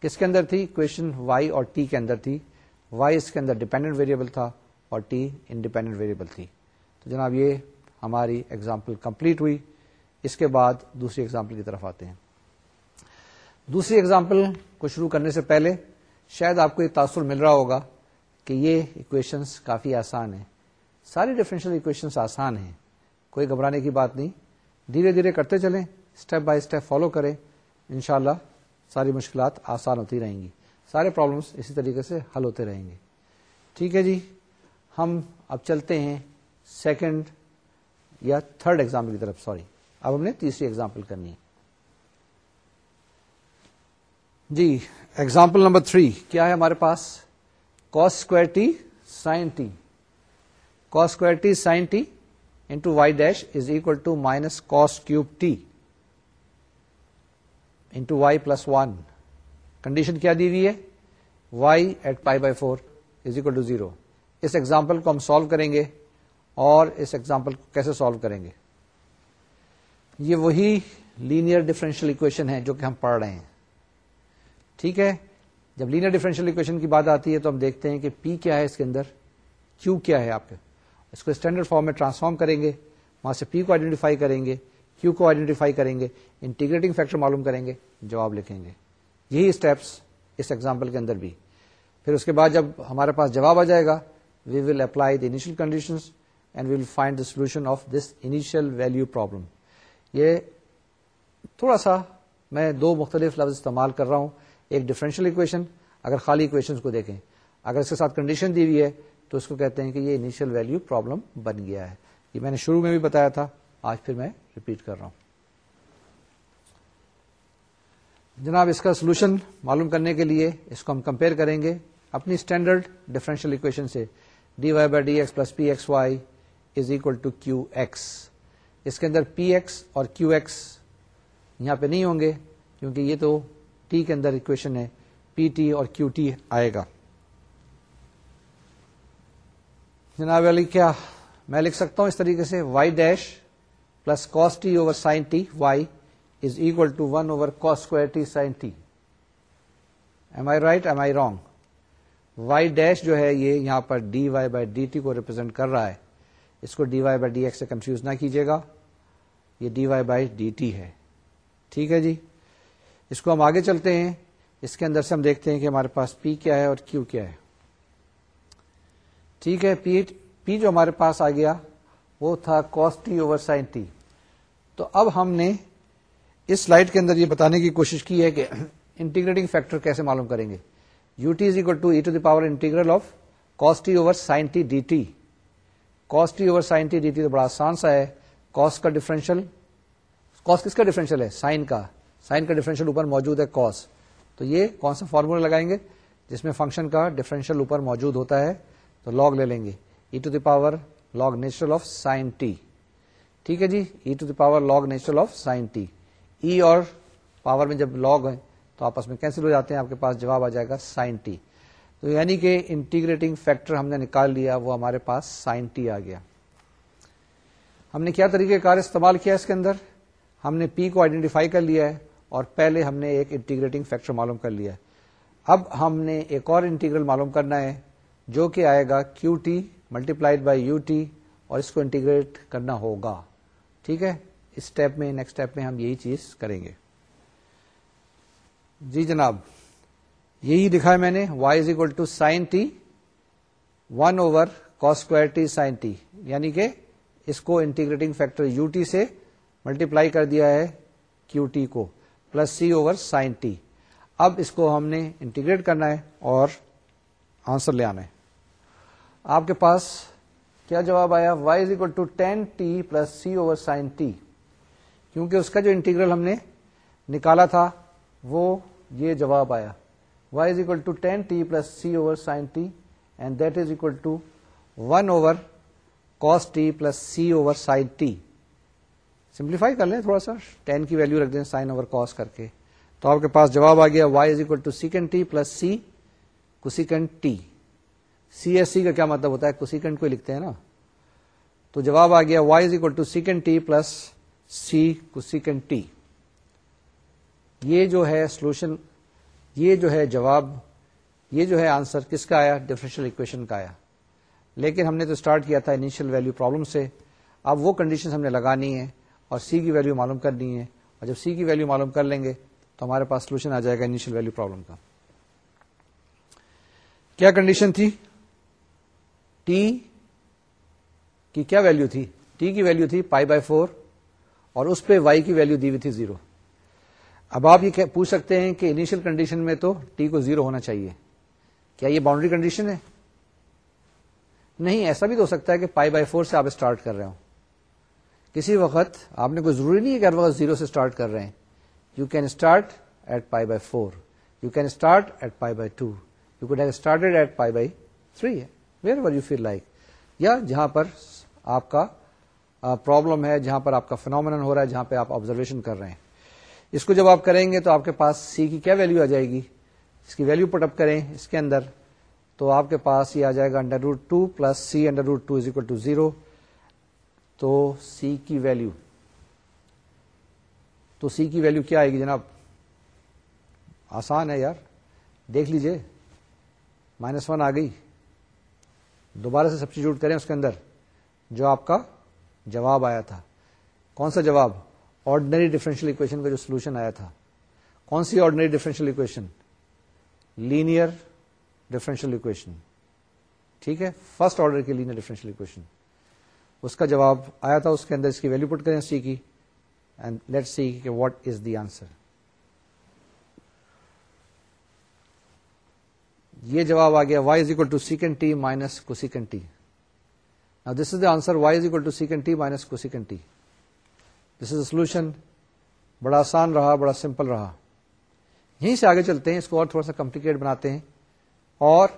کس کے اندر تھی؟ اکویشن وائی اور ٹی کے اندر تھی۔ وائی اس کے اندر ڈیپینڈنٹ ویریبل تھا اور ٹی انڈیپینڈنٹ ویریبل تھی۔ تو جناب، یہ ہماری ایگزامپل کمپلیٹ ہوئی۔ اس کے بعد دوسری ایگزامپل کی طرف آتے ہیں۔ دوسری ایگزامپل کو شروع کرنے سے پہلے شاید آپ کو یہ تاثر مل رہا ہوگا کہ یہ اکویشنس کافی آسان ہیں۔ ساری ڈفرینشیل اکویشنس آسان ہیں۔ کوئی گھبرانے کی بات نہیں۔ دھیرے دھیرے کرتے چلیں اسٹیپ بائی اسٹیپ فالو کریں۔ انشاءاللہ ساری مشکلات آسان ہوتی رہیں گی۔ سارے پرابلمس اسی طریقے سے حل ہوتے رہیں گے۔ ٹھیک ہے جی ہم اب چلتے ہیں سیکنڈ یا تھرڈ ایگزامپل کی طرف سوری اب ہم نے تیسری ایگزامپل کرنی ہے۔ جی ایگزامپل نمبر تھری کیا ہے ہمارے پاس؟ Cos square T sine T cos square T sine T into Y dash is equal to minus cos cube T into Y plus one condition کیا دی ہوئی ہے؟ Y at pi by four is equal to zero us example کو ہم solve کریں گے اور اس example کو کیسے سالو کریں گے؟ یہ وہی لینئر ڈفرینشیل اکویشن ہے جو کہ ہم پڑھ رہے ہیں۔ ٹھیک ہے؟ جب لینئر ڈیفرنشیل اکویشن کی بات آتی ہے تو ہم دیکھتے ہیں کہ پی کیا ہے اس کے اندر؟ کیو کیا ہے آپ کے؟ اس کو اسٹینڈرڈ فارم میں ٹرانسفارم کریں گے، وہاں سے پی کو آئیڈینٹیفائی کریں گے کیو کو آئیڈینٹیفائی کریں گے انٹیگریٹنگ فیکٹر معلوم کریں گے، جواب لکھیں گے۔ یہی اسٹیپس اس ایگزامپل کے اندر بھی۔ پھر اس کے بعد جب ہمارے پاس جواب آ جائے گا we will apply the initial condition and we will find the solution of this initial value problem یہ تھوڑا سا میں دو مختلف لفظ استعمال کر رہا ہوں، ایک ڈفرینشیل اکویشن اگر خالی اکویشن کو دیکھیں۔ اگر اس کے ساتھ کنڈیشن دی ہوئی ہے، تو اس کو کہتے ہیں کہ یہ انیشیل ویلو پرابلم بن گیا ہے۔ یہ میں نے شروع میں بھی بتایا تھا، آج پھر میں ریپیٹ کر رہا ہوں۔ جناب، اس کا سولوشن معلوم کرنے کے لیے اس کو ہم کمپیئر کریں گے۔ اپنی اسٹینڈرڈ ڈفرینشیل اکویشن سے D Y by D X plus P X Y is equal to Q X اس کے اندر پی ایکس اور کیو ایکس یہاں پہ نہیں ہوں گے، کیونکہ یہ تو ٹی کے اندر اکویشن ہے۔ پی ٹی اور کیو ٹی آئے گا۔ جناب علی، کیا میں لکھ سکتا ہوں اس طریقے سے؟ Y dash plus cos T over sine T Y is equal to one over cos square T sine T am I right am I wrong Y dash جو ہے یہ یہاں پر D Y by D T کو represent کر رہا ہے۔ اس کو D Y by D X سے کنفیوز نہ کیجیے گا۔ یہ D Y by D T ہے۔ ٹھیک ہے جی؟ اس کو ہم آگے چلتے ہیں۔ اس کے اندر سے ہم دیکھتے ہیں کہ ہمارے پاس پی کیا ہے اور کیو کیا ہے۔ ٹھیک ہے پی پی جو ہمارے پاس آ گیا، وہ تھا cos T over sine T تو اب ہم نے اس سلائڈ کے اندر یہ بتانے کی کوشش کی ہے کہ انٹیگریٹنگ فیکٹر کیسے معلوم کریں گے۔ U T is equal to E to the power integral of cos T over sine T D T cos T over sine T D T تو بڑا آسان سا ہے۔ کوس کا ڈفرینشیل کوس کس کا ڈفرینشیل ہے؟ سائن کا۔ سائن کا ڈفرینشیل اوپر موجود ہے کوس تو یہ کون سا فارمولا لگائیں گے؟ جس میں فنکشن کا ڈفرینشیل اوپر موجود ہوتا ہے۔ تو لاگ لے لیں گے۔ E to the power log natural of sine T ٹھیک ہے جی؟ E to the power log natural of sine T E اور پاور میں جب لاگ ہے تو آپس میں کینسل ہو جاتے ہیں۔ آپ کے پاس جواب آ جائے گا سائن ٹی تو یعنی کہ انٹیگریٹنگ فیکٹر ہم نے نکال لیا، وہ ہمارے پاس سائن ٹی آ گیا۔ ہم نے کیا طریقہ کار استعمال کیا اس کے اندر؟ ہم نے پی کو آئیڈینٹیفائی کر لیا ہے اور پہلے ہم نے ایک انٹیگریٹنگ فیکٹر معلوم کر لیا اب ہم نے ایک اور انٹیگرل معلوم کرنا ہے، جو کہ آئے گا Q T multiplied by U T اور اس کو انٹیگریٹ کرنا ہوگا۔ ٹھیک ہے؟ اس اسٹیپ میں نیکسٹ اسٹیپ میں ہم یہی چیز کریں گے۔ جی جناب یہی دکھا ہے میں نے Y is equal to sine T one over cos square T sine T یعنی کہ اس کو انٹیگریٹنگ فیکٹر یو ٹی سے ملٹیپلائی کر دیا ہے کیو ٹی کو plus C over sine T اب اس کو ہم نے انٹیگریٹ کرنا ہے اور آنسر لے آنا ہے۔ آپ کے پاس کیا جواب آیا؟ Y is equal to tan T plus C over sine T کیونکہ اس کا جو انٹیگرل ہم نے نکالا تھا وہ یہ جواب آیا۔ Y is equal to tan T plus C over sine T and that is equal to one over cos T plus C over sine T simplify کر لیں تھوڑا سا. ٹین کی ویلو رکھ دیں سائن اوور کاس کر کے. تو آپ کے پاس جواب آ گیا Y is equal to secant T plus C cosecant T C S C کا کیا مطلب ہوتا ہے؟ کسیکنڈ کو لکھتے ہیں نا. تو جواب آ گیا Y is equal to secant T plus C cosecant T یہ جو ہے سولوشن یہ جو ہے جواب، یہ جو ہے آنسر کس کا آیا؟ ڈفرینشیل اکویشن کا آیا۔ لیکن ہم نے تو اسٹارٹ کیا تھا انیشیل ویلو پرابلم سے۔ اب وہ کنڈیشن ہم نے لگانی ہے اور سی کی ویلو معلوم کرنی ہے اور جب سی کی ویلو معلوم کر لیں گے تو ہمارے پاس سولوشن آ جائے گا انیشیل ویلو پرابلم کا۔ کیا کنڈیشن تھی؟ ٹی کی کیا ویلو تھی؟ ٹی کی ویلو تھی پائی بائی فور اور اس پہ وائی کی ویلو دی ہوئی تھی زیرو اب آپ یہ پوچھ سکتے ہیں کہ انیشل کنڈیشن میں تو ٹی کو زیرو ہونا چاہیے۔ کیا یہ باؤنڈری کنڈیشن ہے؟ نہیں، ایسا بھی تو ہو سکتا ہے کہ پائی بائی فور سے آپ اسٹارٹ کر رہے ہو کسی وقت آپ نے کوئی ضروری نہیں ہے کہ ہر وقت زیرو سے اسٹارٹ کر رہے ہیں۔ You can start at pi by four you can start at pi by two you can have started at pi by three wherever you feel like یا جہاں پر آپ کا پرابلم ہے، جہاں پر آپ کا فنومن ہو رہا ہے، جہاں پہ آپ آبزرویشن کر رہے ہیں۔ اس کو جب آپ کریں گے تو آپ کے پاس سی کی کیا ویلو آ جائے گی؟ اس کی ویلو پٹ اپ کریں اس کے اندر، تو آپ کے پاس یہ آ جائے گا under root two plus C under root two is equal to zero تو سی کی ویلو تو سی کی ویلو کیا آئے گی جناب؟ آسان ہے یار، دیکھ لیجیے مائنس ون آ گئی۔ دوبارہ سے سبسٹیچیوٹ کریں اس کے اندر، جو آپ کا جواب آیا تھا۔ کون سا جواب؟ آرڈنری ڈفرینشیل اکویشن کا جو سولوشن آیا تھا، کون سی ordinary differential equation? Linear differential equation. ٹھیک ہے؟ فرسٹ آرڈر کی لینئر ڈفرینشیل اکویشن۔ اس کا جواب آیا تھا، اس کے اندر اس کی ویلو پٹ کریں سی کی اینڈ لیٹ سی کہ واٹ از دی آنسر یہ جواب آ گیا Y is equal to secant T minus cosecant T this is the answer Y is equal to secant T minus cosecant T this is a solution بڑا آسان رہا، بڑا simple رہا۔ یہیں سے آگے چلتے ہیں، اس کو اور تھوڑا سا کمپلیکیٹ بناتے ہیں اور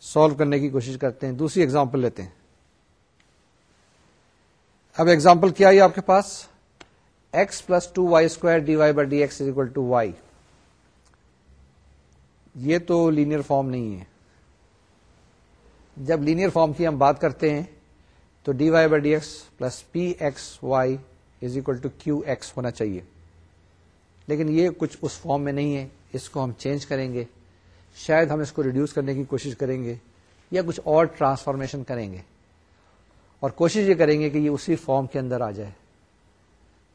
سالو کرنے کی کوشش کرتے ہیں۔ دوسری ایگزامپل لیتے ہیں۔ اب ایگزامپل کیا ہے آپ کے پاس؟ X plus two Y square D Y by D X is equal to Y یہ تو لینئر فارم نہیں ہے۔ جب لینئر فارم کی ہم بات کرتے ہیں تو D Y by D X plus P X Y is equal to Q X ہونا چاہیے۔ لیکن یہ کچھ اس فارم میں نہیں ہے، اس کو ہم چینج کریں گے۔ شاید ہم اس کو ریڈیوس کرنے کی کوشش کریں گے یا کچھ اور ٹرانسفارمیشن کریں گے۔ اور کوشش یہ کریں گے کہ یہ اسی فارم کے اندر آ جائے۔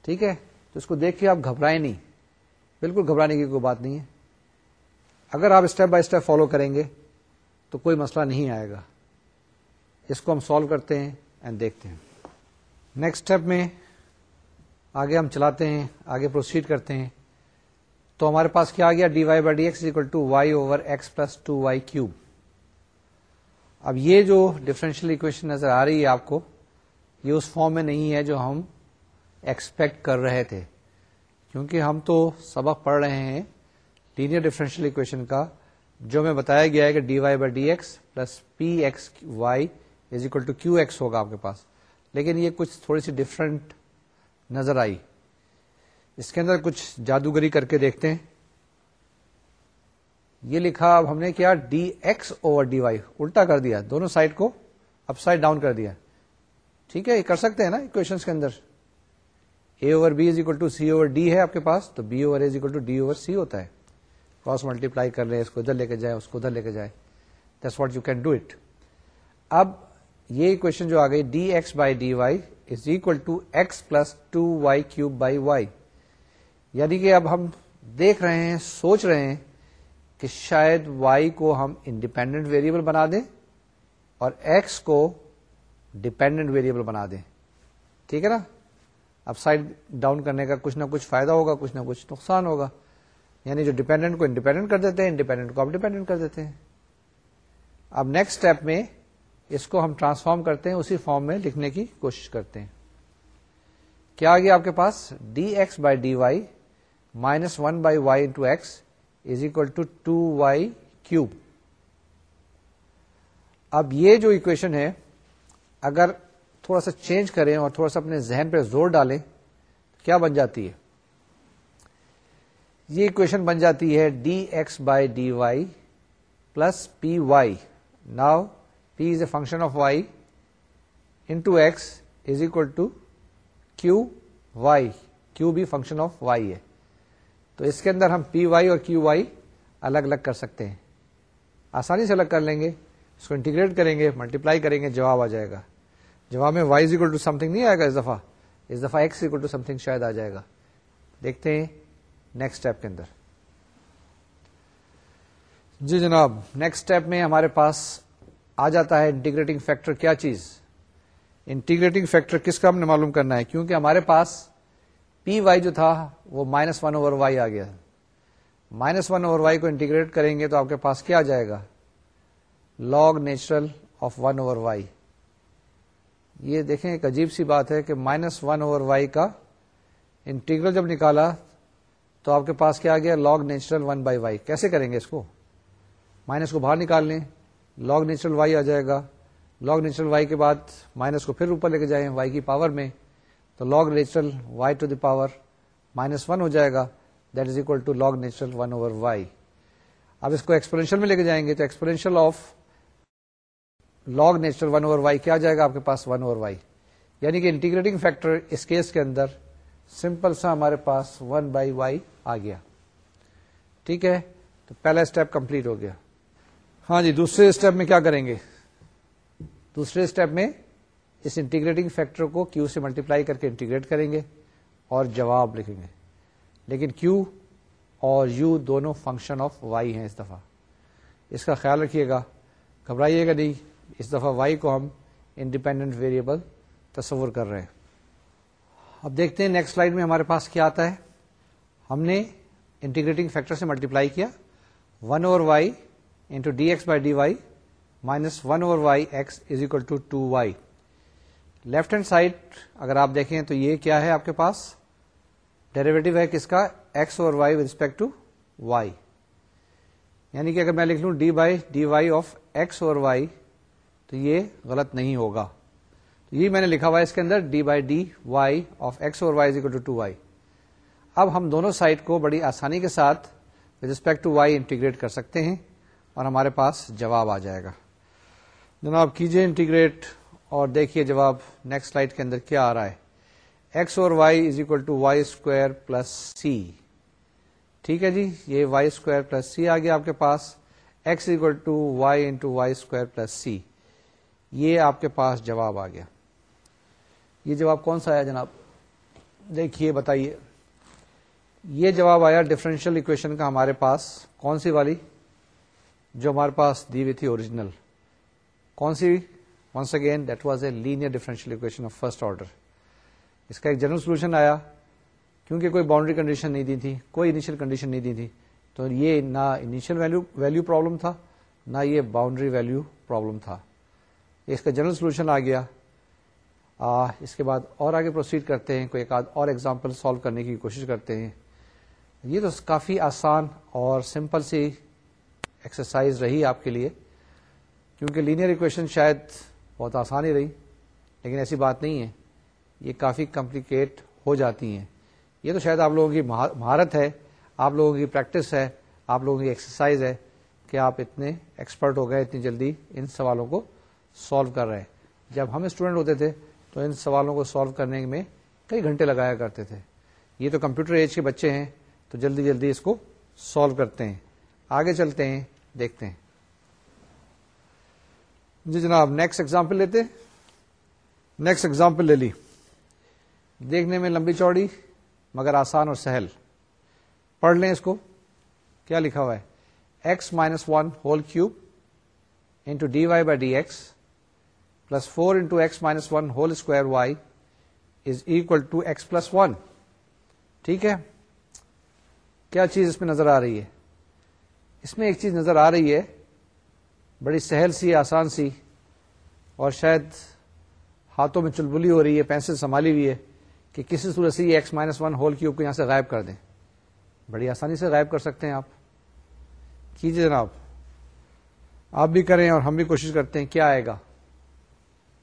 ٹھیک ہے؟ تو اس کو دیکھ کے آپ گھبرائیں نہیں۔ بالکل گھبرانے کی کوئی بات نہیں ہے۔ اگر آپ اسٹیپ بائی اسٹیپ فالو کریں گے تو کوئی مسئلہ نہیں آئے گا۔ اس کو ہم سالو کرتے ہیں اینڈ دیکھتے ہیں۔ نیکسٹ اسٹیپ میں آگے ہم چلاتے ہیں، آگے پروسیڈ کرتے ہیں۔ تو ہمارے پاس کیا آ گیا؟ D y by d x equal to y over x plus two y cube اب یہ جو ڈفرینشیل اکویشن نظر آ رہی ہے آپ کو، یہ اس فارم میں نہیں ہے جو ہم ایکسپیکٹ کر رہے تھے۔ کیونکہ ہم تو سبق پڑھ رہے ہیں لینئر ڈفرینشیل اکویشن کا، جو میں بتایا گیا ہے کہ d y by d x plus p x y is equal to q x ہوگا آپ کے پاس۔ لیکن یہ کچھ تھوڑی سی ڈفرنٹ نظر آئی۔ اس کے اندر کچھ جادوگری کر کے دیکھتے ہیں۔ یہ لکھا اب ہم نے کیا d x over d y, الٹا کر دیا۔ دونوں سائڈ کو اپ سائڈ ڈاؤن کر دیا۔ ٹھیک ہے، یہ کر سکتے ہیں نا اکویشن کے اندر۔ A over b is equal to c over d ہے آپ کے پاس، تو b over is equal to d over c ہوتا ہے۔ کراس ملٹیپلائی کر لیں، اس کو ادھر لے کے جائے اس کو ادھر لے کے جائے this what you can do it اب یہ اکویشن جو آ گئی d x by d y is equal to x plus two y cube by y یعنی کہ اب ہم دیکھ رہے ہیں، سوچ رہے ہیں کہ شاید وائی کو ہم انڈیپینڈنٹ ویریبل بنا دیں اور ایکس کو ڈپینڈنٹ ویریبل بنا دیں۔ ٹھیک ہے نا؟ اب سائڈ ڈاؤن کرنے کا کچھ نہ کچھ فائدہ ہوگا، کچھ نہ کچھ نقصان ہوگا۔ یعنی جو ڈپینڈنٹ کو انڈیپینڈنٹ کر دیتے ہیں انڈیپینڈنٹ کو آپ ڈیپینڈنٹ کر دیتے ہیں۔ اب نیکسٹ اسٹیپ میں اس کو ہم ٹرانسفارم کرتے ہیں، اسی فارم میں لکھنے کی کوشش کرتے ہیں۔ کیا آ گیا آپ کے پاس d x by d y minus one by y into x is equal to two y cube اب یہ جو اکویشن ہے، اگر تھوڑا سا چینج کریں اور تھوڑا سا اپنے ذہن پہ زور ڈالیں، کیا بن جاتی ہے؟ یہ اکویشن بن جاتی ہے d x by d y plus p y now p is a function of y into x is equal to q y q بھی فنکشن آف وائی ہے. تو اس کے اندر ہم پی وائی اور کیو وائی الگ الگ کر سکتے ہیں. آسانی سے الگ کر لیں گے. اس کو انٹیگریٹ کریں گے ملٹیپلائی کریں گے، جواب آ جائے گا. جواب میں y is equal to something نہیں آئے گا اس دفعہ. اس دفعہ x equal to something شاید آ جائے گا. دیکھتے ہیں نیکسٹ اسٹیپ کے اندر. جی جناب نیکسٹ اسٹیپ میں ہمارے پاس آ جاتا ہے انٹیگریٹنگ فیکٹر کیا چیز؟ انٹیگریٹنگ فیکٹر کس کا ہم نے معلوم کرنا ہے؟ کیونکہ ہمارے پاس پی وائی جو تھا وہ مائنس ون اوور وائی آ گیا۔ مائنس ون اوور وائی کو انٹیگریٹ کریں گے تو آپ کے پاس کیا آ جائے گا؟ Log natural of one over y یہ دیکھیں، ایک عجیب سی بات ہے کہ مائنس ون اوور وائی کا انٹیگرل جب نکالا تو آپ کے پاس کیا آ گیا؟ Log natural one by y کیسے کریں گے اس کو؟ مائنس کو باہر نکال لیں۔ لاگ نیچرل وائی آ جائے گا۔ لاگ نیچرل وائی کے بعد مائنس کو پھر اوپر لے کے جائیں وائی کی پاور میں، تو log natural y to the power minus one ہو جائے گا۔ That is equal to log natural one over y اب اس کو ایکسپورینشل میں لے کے جائیں گے، تو exponential of log natural one over y کیا جائے گا؟ آپ کے پاس ون اوور وائی یعنی کہ انٹیگریٹنگ فیکٹر اس کیس کے اندر سمپل سا ہمارے پاس ون بائی وائی آ گیا۔ ٹھیک ہے؟ تو پہلا اسٹیپ کمپلیٹ ہو گیا۔ ہاں جی دوسرے اسٹیپ میں کیا کریں گے؟ دوسرے اسٹیپ میں اس انٹیگریٹنگ فیکٹر کو کیو سے ملٹیپلائی کر کے انٹیگریٹ کریں گے اور جواب لکھیں گے۔ لیکن کیو اور یو دونوں فنکشن آف وائی ہیں اس دفعہ۔ اس کا خیال رکھیے گا، گھبرائیے گا نہیں، اس دفعہ وائی کو ہم انڈیپینڈنٹ ویریبل تصور کر رہے ہیں۔ اب دیکھتے ہیں نیکسٹ سلائڈ میں ہمارے پاس کیا آتا ہے۔ ہم نے انٹیگریٹنگ فیکٹر سے ملٹیپلائی کیا۔ One over y into d x by d y minus one over y x is equal to two y left hand side اگر آپ دیکھیں تو یہ کیا ہے آپ کے پاس ڈیریویٹو ہے کس کا x over y with respect to y یعنی کہ اگر میں لکھ لوں d by d y of x over y تو یہ غلط نہیں ہوگا تو یہ میں نے لکھا ہوا ہے اس کے اندر d by d y of x over y to two y اب ہم دونوں سائڈ کو بڑی آسانی کے ساتھ with respect to y integrate کر سکتے ہیں اور ہمارے پاس جواب آ جائے گا۔ جناب کیجیے انٹیگریٹ اور دیکھیے جواب نیکسٹ سلائڈ کے اندر کیا آ رہا ہے۔ ایکس اور y is equal to y square plus c ٹھیک ہے جی یہ وائی اسکوائر پلس سی آ گیا آپ کے پاس۔ X equal to y into y square plus c یہ آپ کے پاس جواب آ گیا۔ یہ جواب کون سا آیا جناب؟ دیکھیے، بتائیے۔ یہ جواب آیا ڈفرینشیل اکویشن کا ہمارے پاس۔ کون سی والی؟ جو ہمارے پاس دی ہوئی تھی اوریجنل۔ کون سی؟ Once again that was a linear differential equation of first order اس کا ایک جنرل سولوشن آیا۔ کیونکہ کوئی باؤنڈری کنڈیشن نہیں دی تھی کوئی انیشیل کنڈیشن نہیں دی تھی تو یہ نہ انیشیل ویلو پرابلم تھا نہ یہ باؤنڈری ویلو پرابلم تھا۔ اس کا جنرل سولوشن آ گیا۔ آ, اس کے بعد اور آگے پروسیڈ کرتے ہیں کوئی ایک آدھ اور ایگزامپل سالو کرنے کی کوشش کرتے ہیں۔ یہ تو کافی آسان اور سمپل سی ایکسرسائز رہی آپ کے لیے، کیونکہ لینئر اکویشن شاید بہت آسان ہی رہی، لیکن ایسی بات نہیں ہے۔ یہ کافی کمپلیکیٹ ہو جاتی ہیں۔ یہ تو شاید آپ لوگوں کی مہارت ہے، آپ لوگوں کی پریکٹس ہے، آپ لوگوں کی ایکسرسائز ہے کہ آپ اتنے ایکسپرٹ ہو گئے، اتنی جلدی ان سوالوں کو سالو کر رہے ہیں۔ جب ہم اسٹوڈنٹ ہوتے تھے تو ان سوالوں کو سالو کرنے میں کئی گھنٹے لگایا کرتے تھے۔ یہ تو کمپیوٹر ایج کے بچے ہیں، تو جلدی جلدی اس کو سالو کرتے ہیں۔ آگے چلتے ہیں، دیکھتے ہیں۔ جی جناب نیکسٹ ایگزامپل لیتے۔ نیکسٹ ایگزامپل لے لی۔ دیکھنے میں لمبی چوڑی مگر آسان اور سہل۔ پڑھ لیں اس کو۔ کیا لکھا ہوا ہے؟ X minus one whole cube into d y by d x plus four into x minus one whole square y is equal to x plus one ٹھیک ہے؟ کیا چیز اس میں نظر آ رہی ہے؟ اس میں ایک چیز نظر آ رہی ہے، بڑی سہل سی، آسان سی، اور شاید ہاتھوں میں چلبلی ہو رہی ہے، پینسل سنبھالی ہوئی ہے کہ کسی صورت سے یہ x minus one whole cube کو یہاں سے غائب کر دیں۔ بڑی آسانی سے غائب کر سکتے ہیں آپ۔ کیجیے جناب۔ آپ بھی کریں اور ہم بھی کوشش کرتے ہیں، کیا آئے گا؟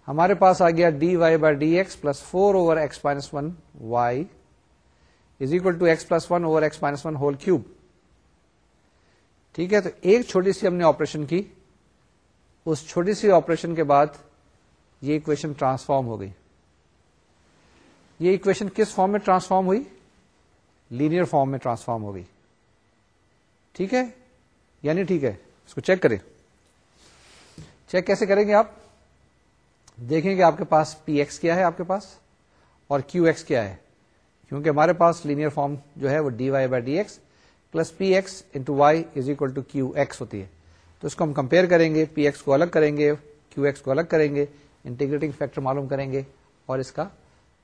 ہمارے پاس آ گیا d y by d x plus four over x minus one y is equal to x plus one over x minus one whole cube. ٹھیک ہے؟ تو ایک چھوٹی سی ہم نے آپریشن کی۔ اس چھوٹی سی آپریشن کے بعد یہ اکویشن ٹرانسفارم ہو گئی۔ یہ اکویشن کس فارم میں ٹرانسفارم ہوئی؟ لینئر فارم میں ٹرانسفارم ہو گئی۔ ٹھیک ہے؟ یعنی ٹھیک ہے، اس کو چیک کریں۔ چیک کیسے کریں گے آپ؟ دیکھیں کہ آپ کے پاس پی ایکس کیا ہے آپ کے پاس اور کیو ایکس کیا ہے۔ کیونکہ ہمارے پاس لینئر فارم جو ہے وہ d y by d x plus p x into y is equal to q x ہوتی ہے۔ تو اس کو ہم کمپیئر کریں گے پی ایکس کو الگ کریں گے کیو ایکس کو الگ کریں گے انٹیگریٹنگ فیکٹر معلوم کریں گے اور اس کا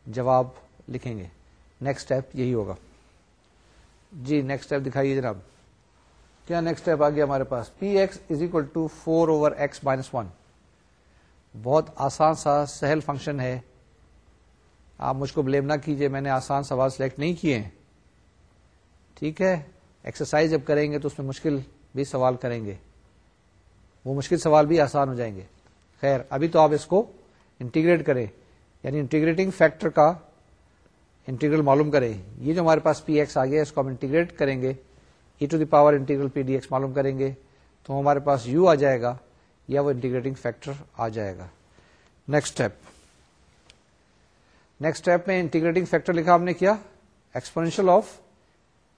جواب لکھیں گے۔ نیکسٹ اسٹیپ یہی ہوگا۔ جی نیکسٹ اسٹیپ دکھائیے جناب۔ کیا نیکسٹ اسٹیپ آ گیا ہمارے پاس؟ P x is equal to four over x minus one بہت آسان سا سہل فنکشن ہے۔ آپ مجھ کو بلیم نہ کیجیے میں نے آسان سوال سلیکٹ نہیں کیے ہیں۔ ٹھیک ہے؟ ایکسرسائز جب کریں گے تو اس میں مشکل بھی سوال کریں گے۔ وہ مشکل سوال بھی آسان ہو جائیں گے۔ خیر، ابھی تو آپ اس کو انٹیگریٹ کریں۔ یعنی انٹیگریٹنگ فیکٹر کا انٹیگرل معلوم کریں۔ یہ جو ہمارے پاس پی ایکس آ گیا، اس کو ہم انٹیگریٹ کریں گے۔ E to the power integral p d x معلوم کریں گے۔ تو ہمارے پاس یو آ جائے گا یا وہ انٹیگریٹنگ فیکٹر آ جائے گا۔ نیکسٹ اسٹیپ نیکسٹ اسٹیپ میں انٹیگریٹنگ فیکٹر لکھا ہم نے کیا؟ Exponential of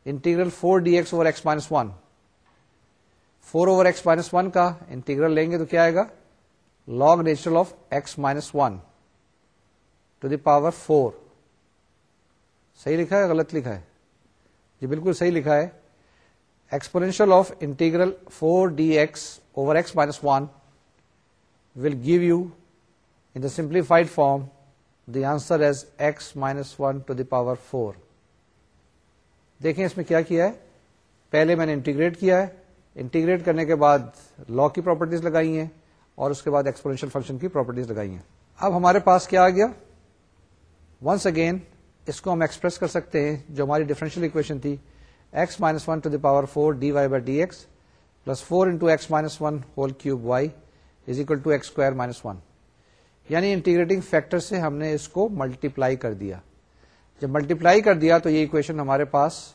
integral four d x over x minus one. Four over x minus one کا انٹیگرل لیں گے تو کیا آئے گا؟ Log natural of x minus one to the power four صحیح لکھا ہے، غلط لکھا ہے؟ جی بالکل صحیح لکھا ہے۔ Exponential of integral four d x over x minus one will give you in the simplified form the answer as x minus one to the power four دیکھیں اس میں کیا کیا ہے؟ پہلے میں نے انٹیگریٹ کیا ہے۔ انٹیگریٹ کرنے کے بعد لا کی پراپرٹیز لگائی ہیں اور اس کے بعد ایکسپورینشل فنکشن کی پراپرٹیز لگائی ہیں۔ اب ہمارے پاس کیا آ گیا؟ ونس اگین اس کو ہم ایکسپریس کر سکتے ہیں، جو ہماری ڈیفرنشیل اکویشن تھی۔ X minus one to the power four d y by d x plus four into x minus one whole cube y is equal to x square minus one یعنی integrating factor سے ہم نے اس کو multiply کر دیا۔ جب multiply کر دیا تو یہ اکویشن ہمارے پاس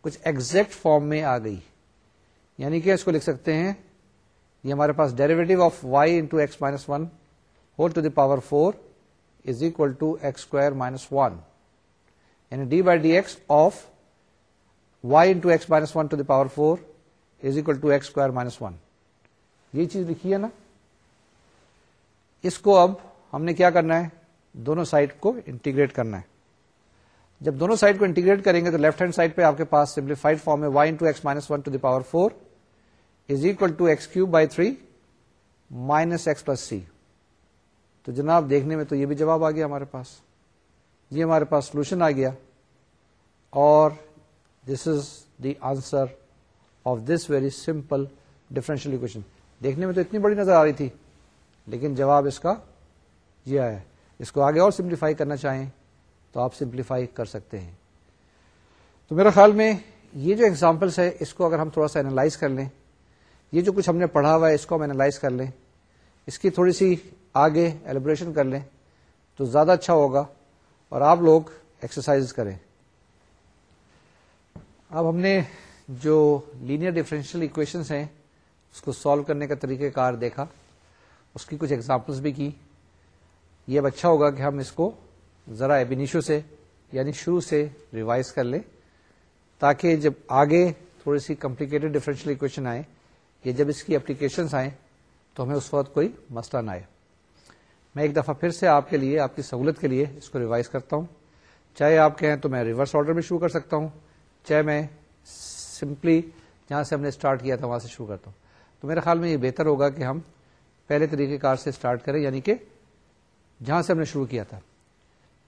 کچھ ایگزیکٹ فارم میں آ گئی۔ یعنی کہ اس کو لکھ سکتے ہیں، یہ ہمارے پاس derivative of y into x minus one whole to the power four is equal to x square minus one یعنی d by d x of y into x minus one to the power four is equal to x square minus one یہ چیز لکھی ہے نا؟ اس کو اب ہم نے کیا کرنا ہے؟ دونوں سائڈ کو انٹیگریٹ کرنا ہے۔ جب دونوں سائڈ کو انٹیگریٹ کریں گے تو لیفٹ ہینڈ سائڈ پہ آپ کے پاس سمپلیفائڈ فارم ہے y into x minus one to the power four is equal to x cube by three minus x plus c. تو جناب دیکھنے میں تو یہ بھی جواب آ گیا ہمارے پاس۔ یہ ہمارے پاس سولوشن آ گیا۔ اور this is the answer of this very simple differential equation دیکھنے میں تو اتنی بڑی نظر آ رہی تھی، لیکن جواب اس کا یہ ہے۔ اس کو آگے اور سمپلیفائی کرنا چاہیں۔ تو آپ سمپلیفائی کر سکتے ہیں۔ تو میرا خیال میں یہ جو ایگزامپلس ہے اس کو اگر ہم تھوڑا سا اینالائز کر لیں، یہ جو کچھ ہم نے پڑھا ہوا ہے، اس کو ہم اینالائز کر لیں۔ اس کی تھوڑی سی آگے ایلیبریشن کر لیں تو زیادہ اچھا ہوگا اور آپ لوگ ایکسرسائز کریں۔ اب ہم نے جو لینئر ڈفرینشیل اکویشنس ہیں، اس کو سالو کرنے کا طریقہ کار دیکھا۔ اس کی کچھ ایگزامپلس بھی کی۔ یہ اب اچھا ہوگا کہ ہم اس کو ذرا ایبینیشو سے یعنی شروع سے ریوائز کر لیں تاکہ جب آگے تھوڑی سی کمپلیکیٹڈ ڈفرینشیل اکویشن آئے، یا جب اس کی اپلیکیشنس آئیں، تو ہمیں اس وقت کوئی مسئلہ نہ آئے۔ میں ایک دفعہ پھر سے آپ کے لیے، آپ کی سہولت کے لیے اس کو ریوائز کرتا ہوں۔ چاہے آپ کہیں تو میں ریورس آرڈر بھی شروع کر سکتا ہوں، چاہے میں سمپلی جہاں سے ہم نے اسٹارٹ کیا تھا وہاں سے شروع کرتا ہوں۔ تو میرے خیال میں یہ بہتر ہوگا کہ ہم پہلے طریقہ کار سے اسٹارٹ کریں یعنی کہ جہاں سے ہم نے شروع کیا تھا۔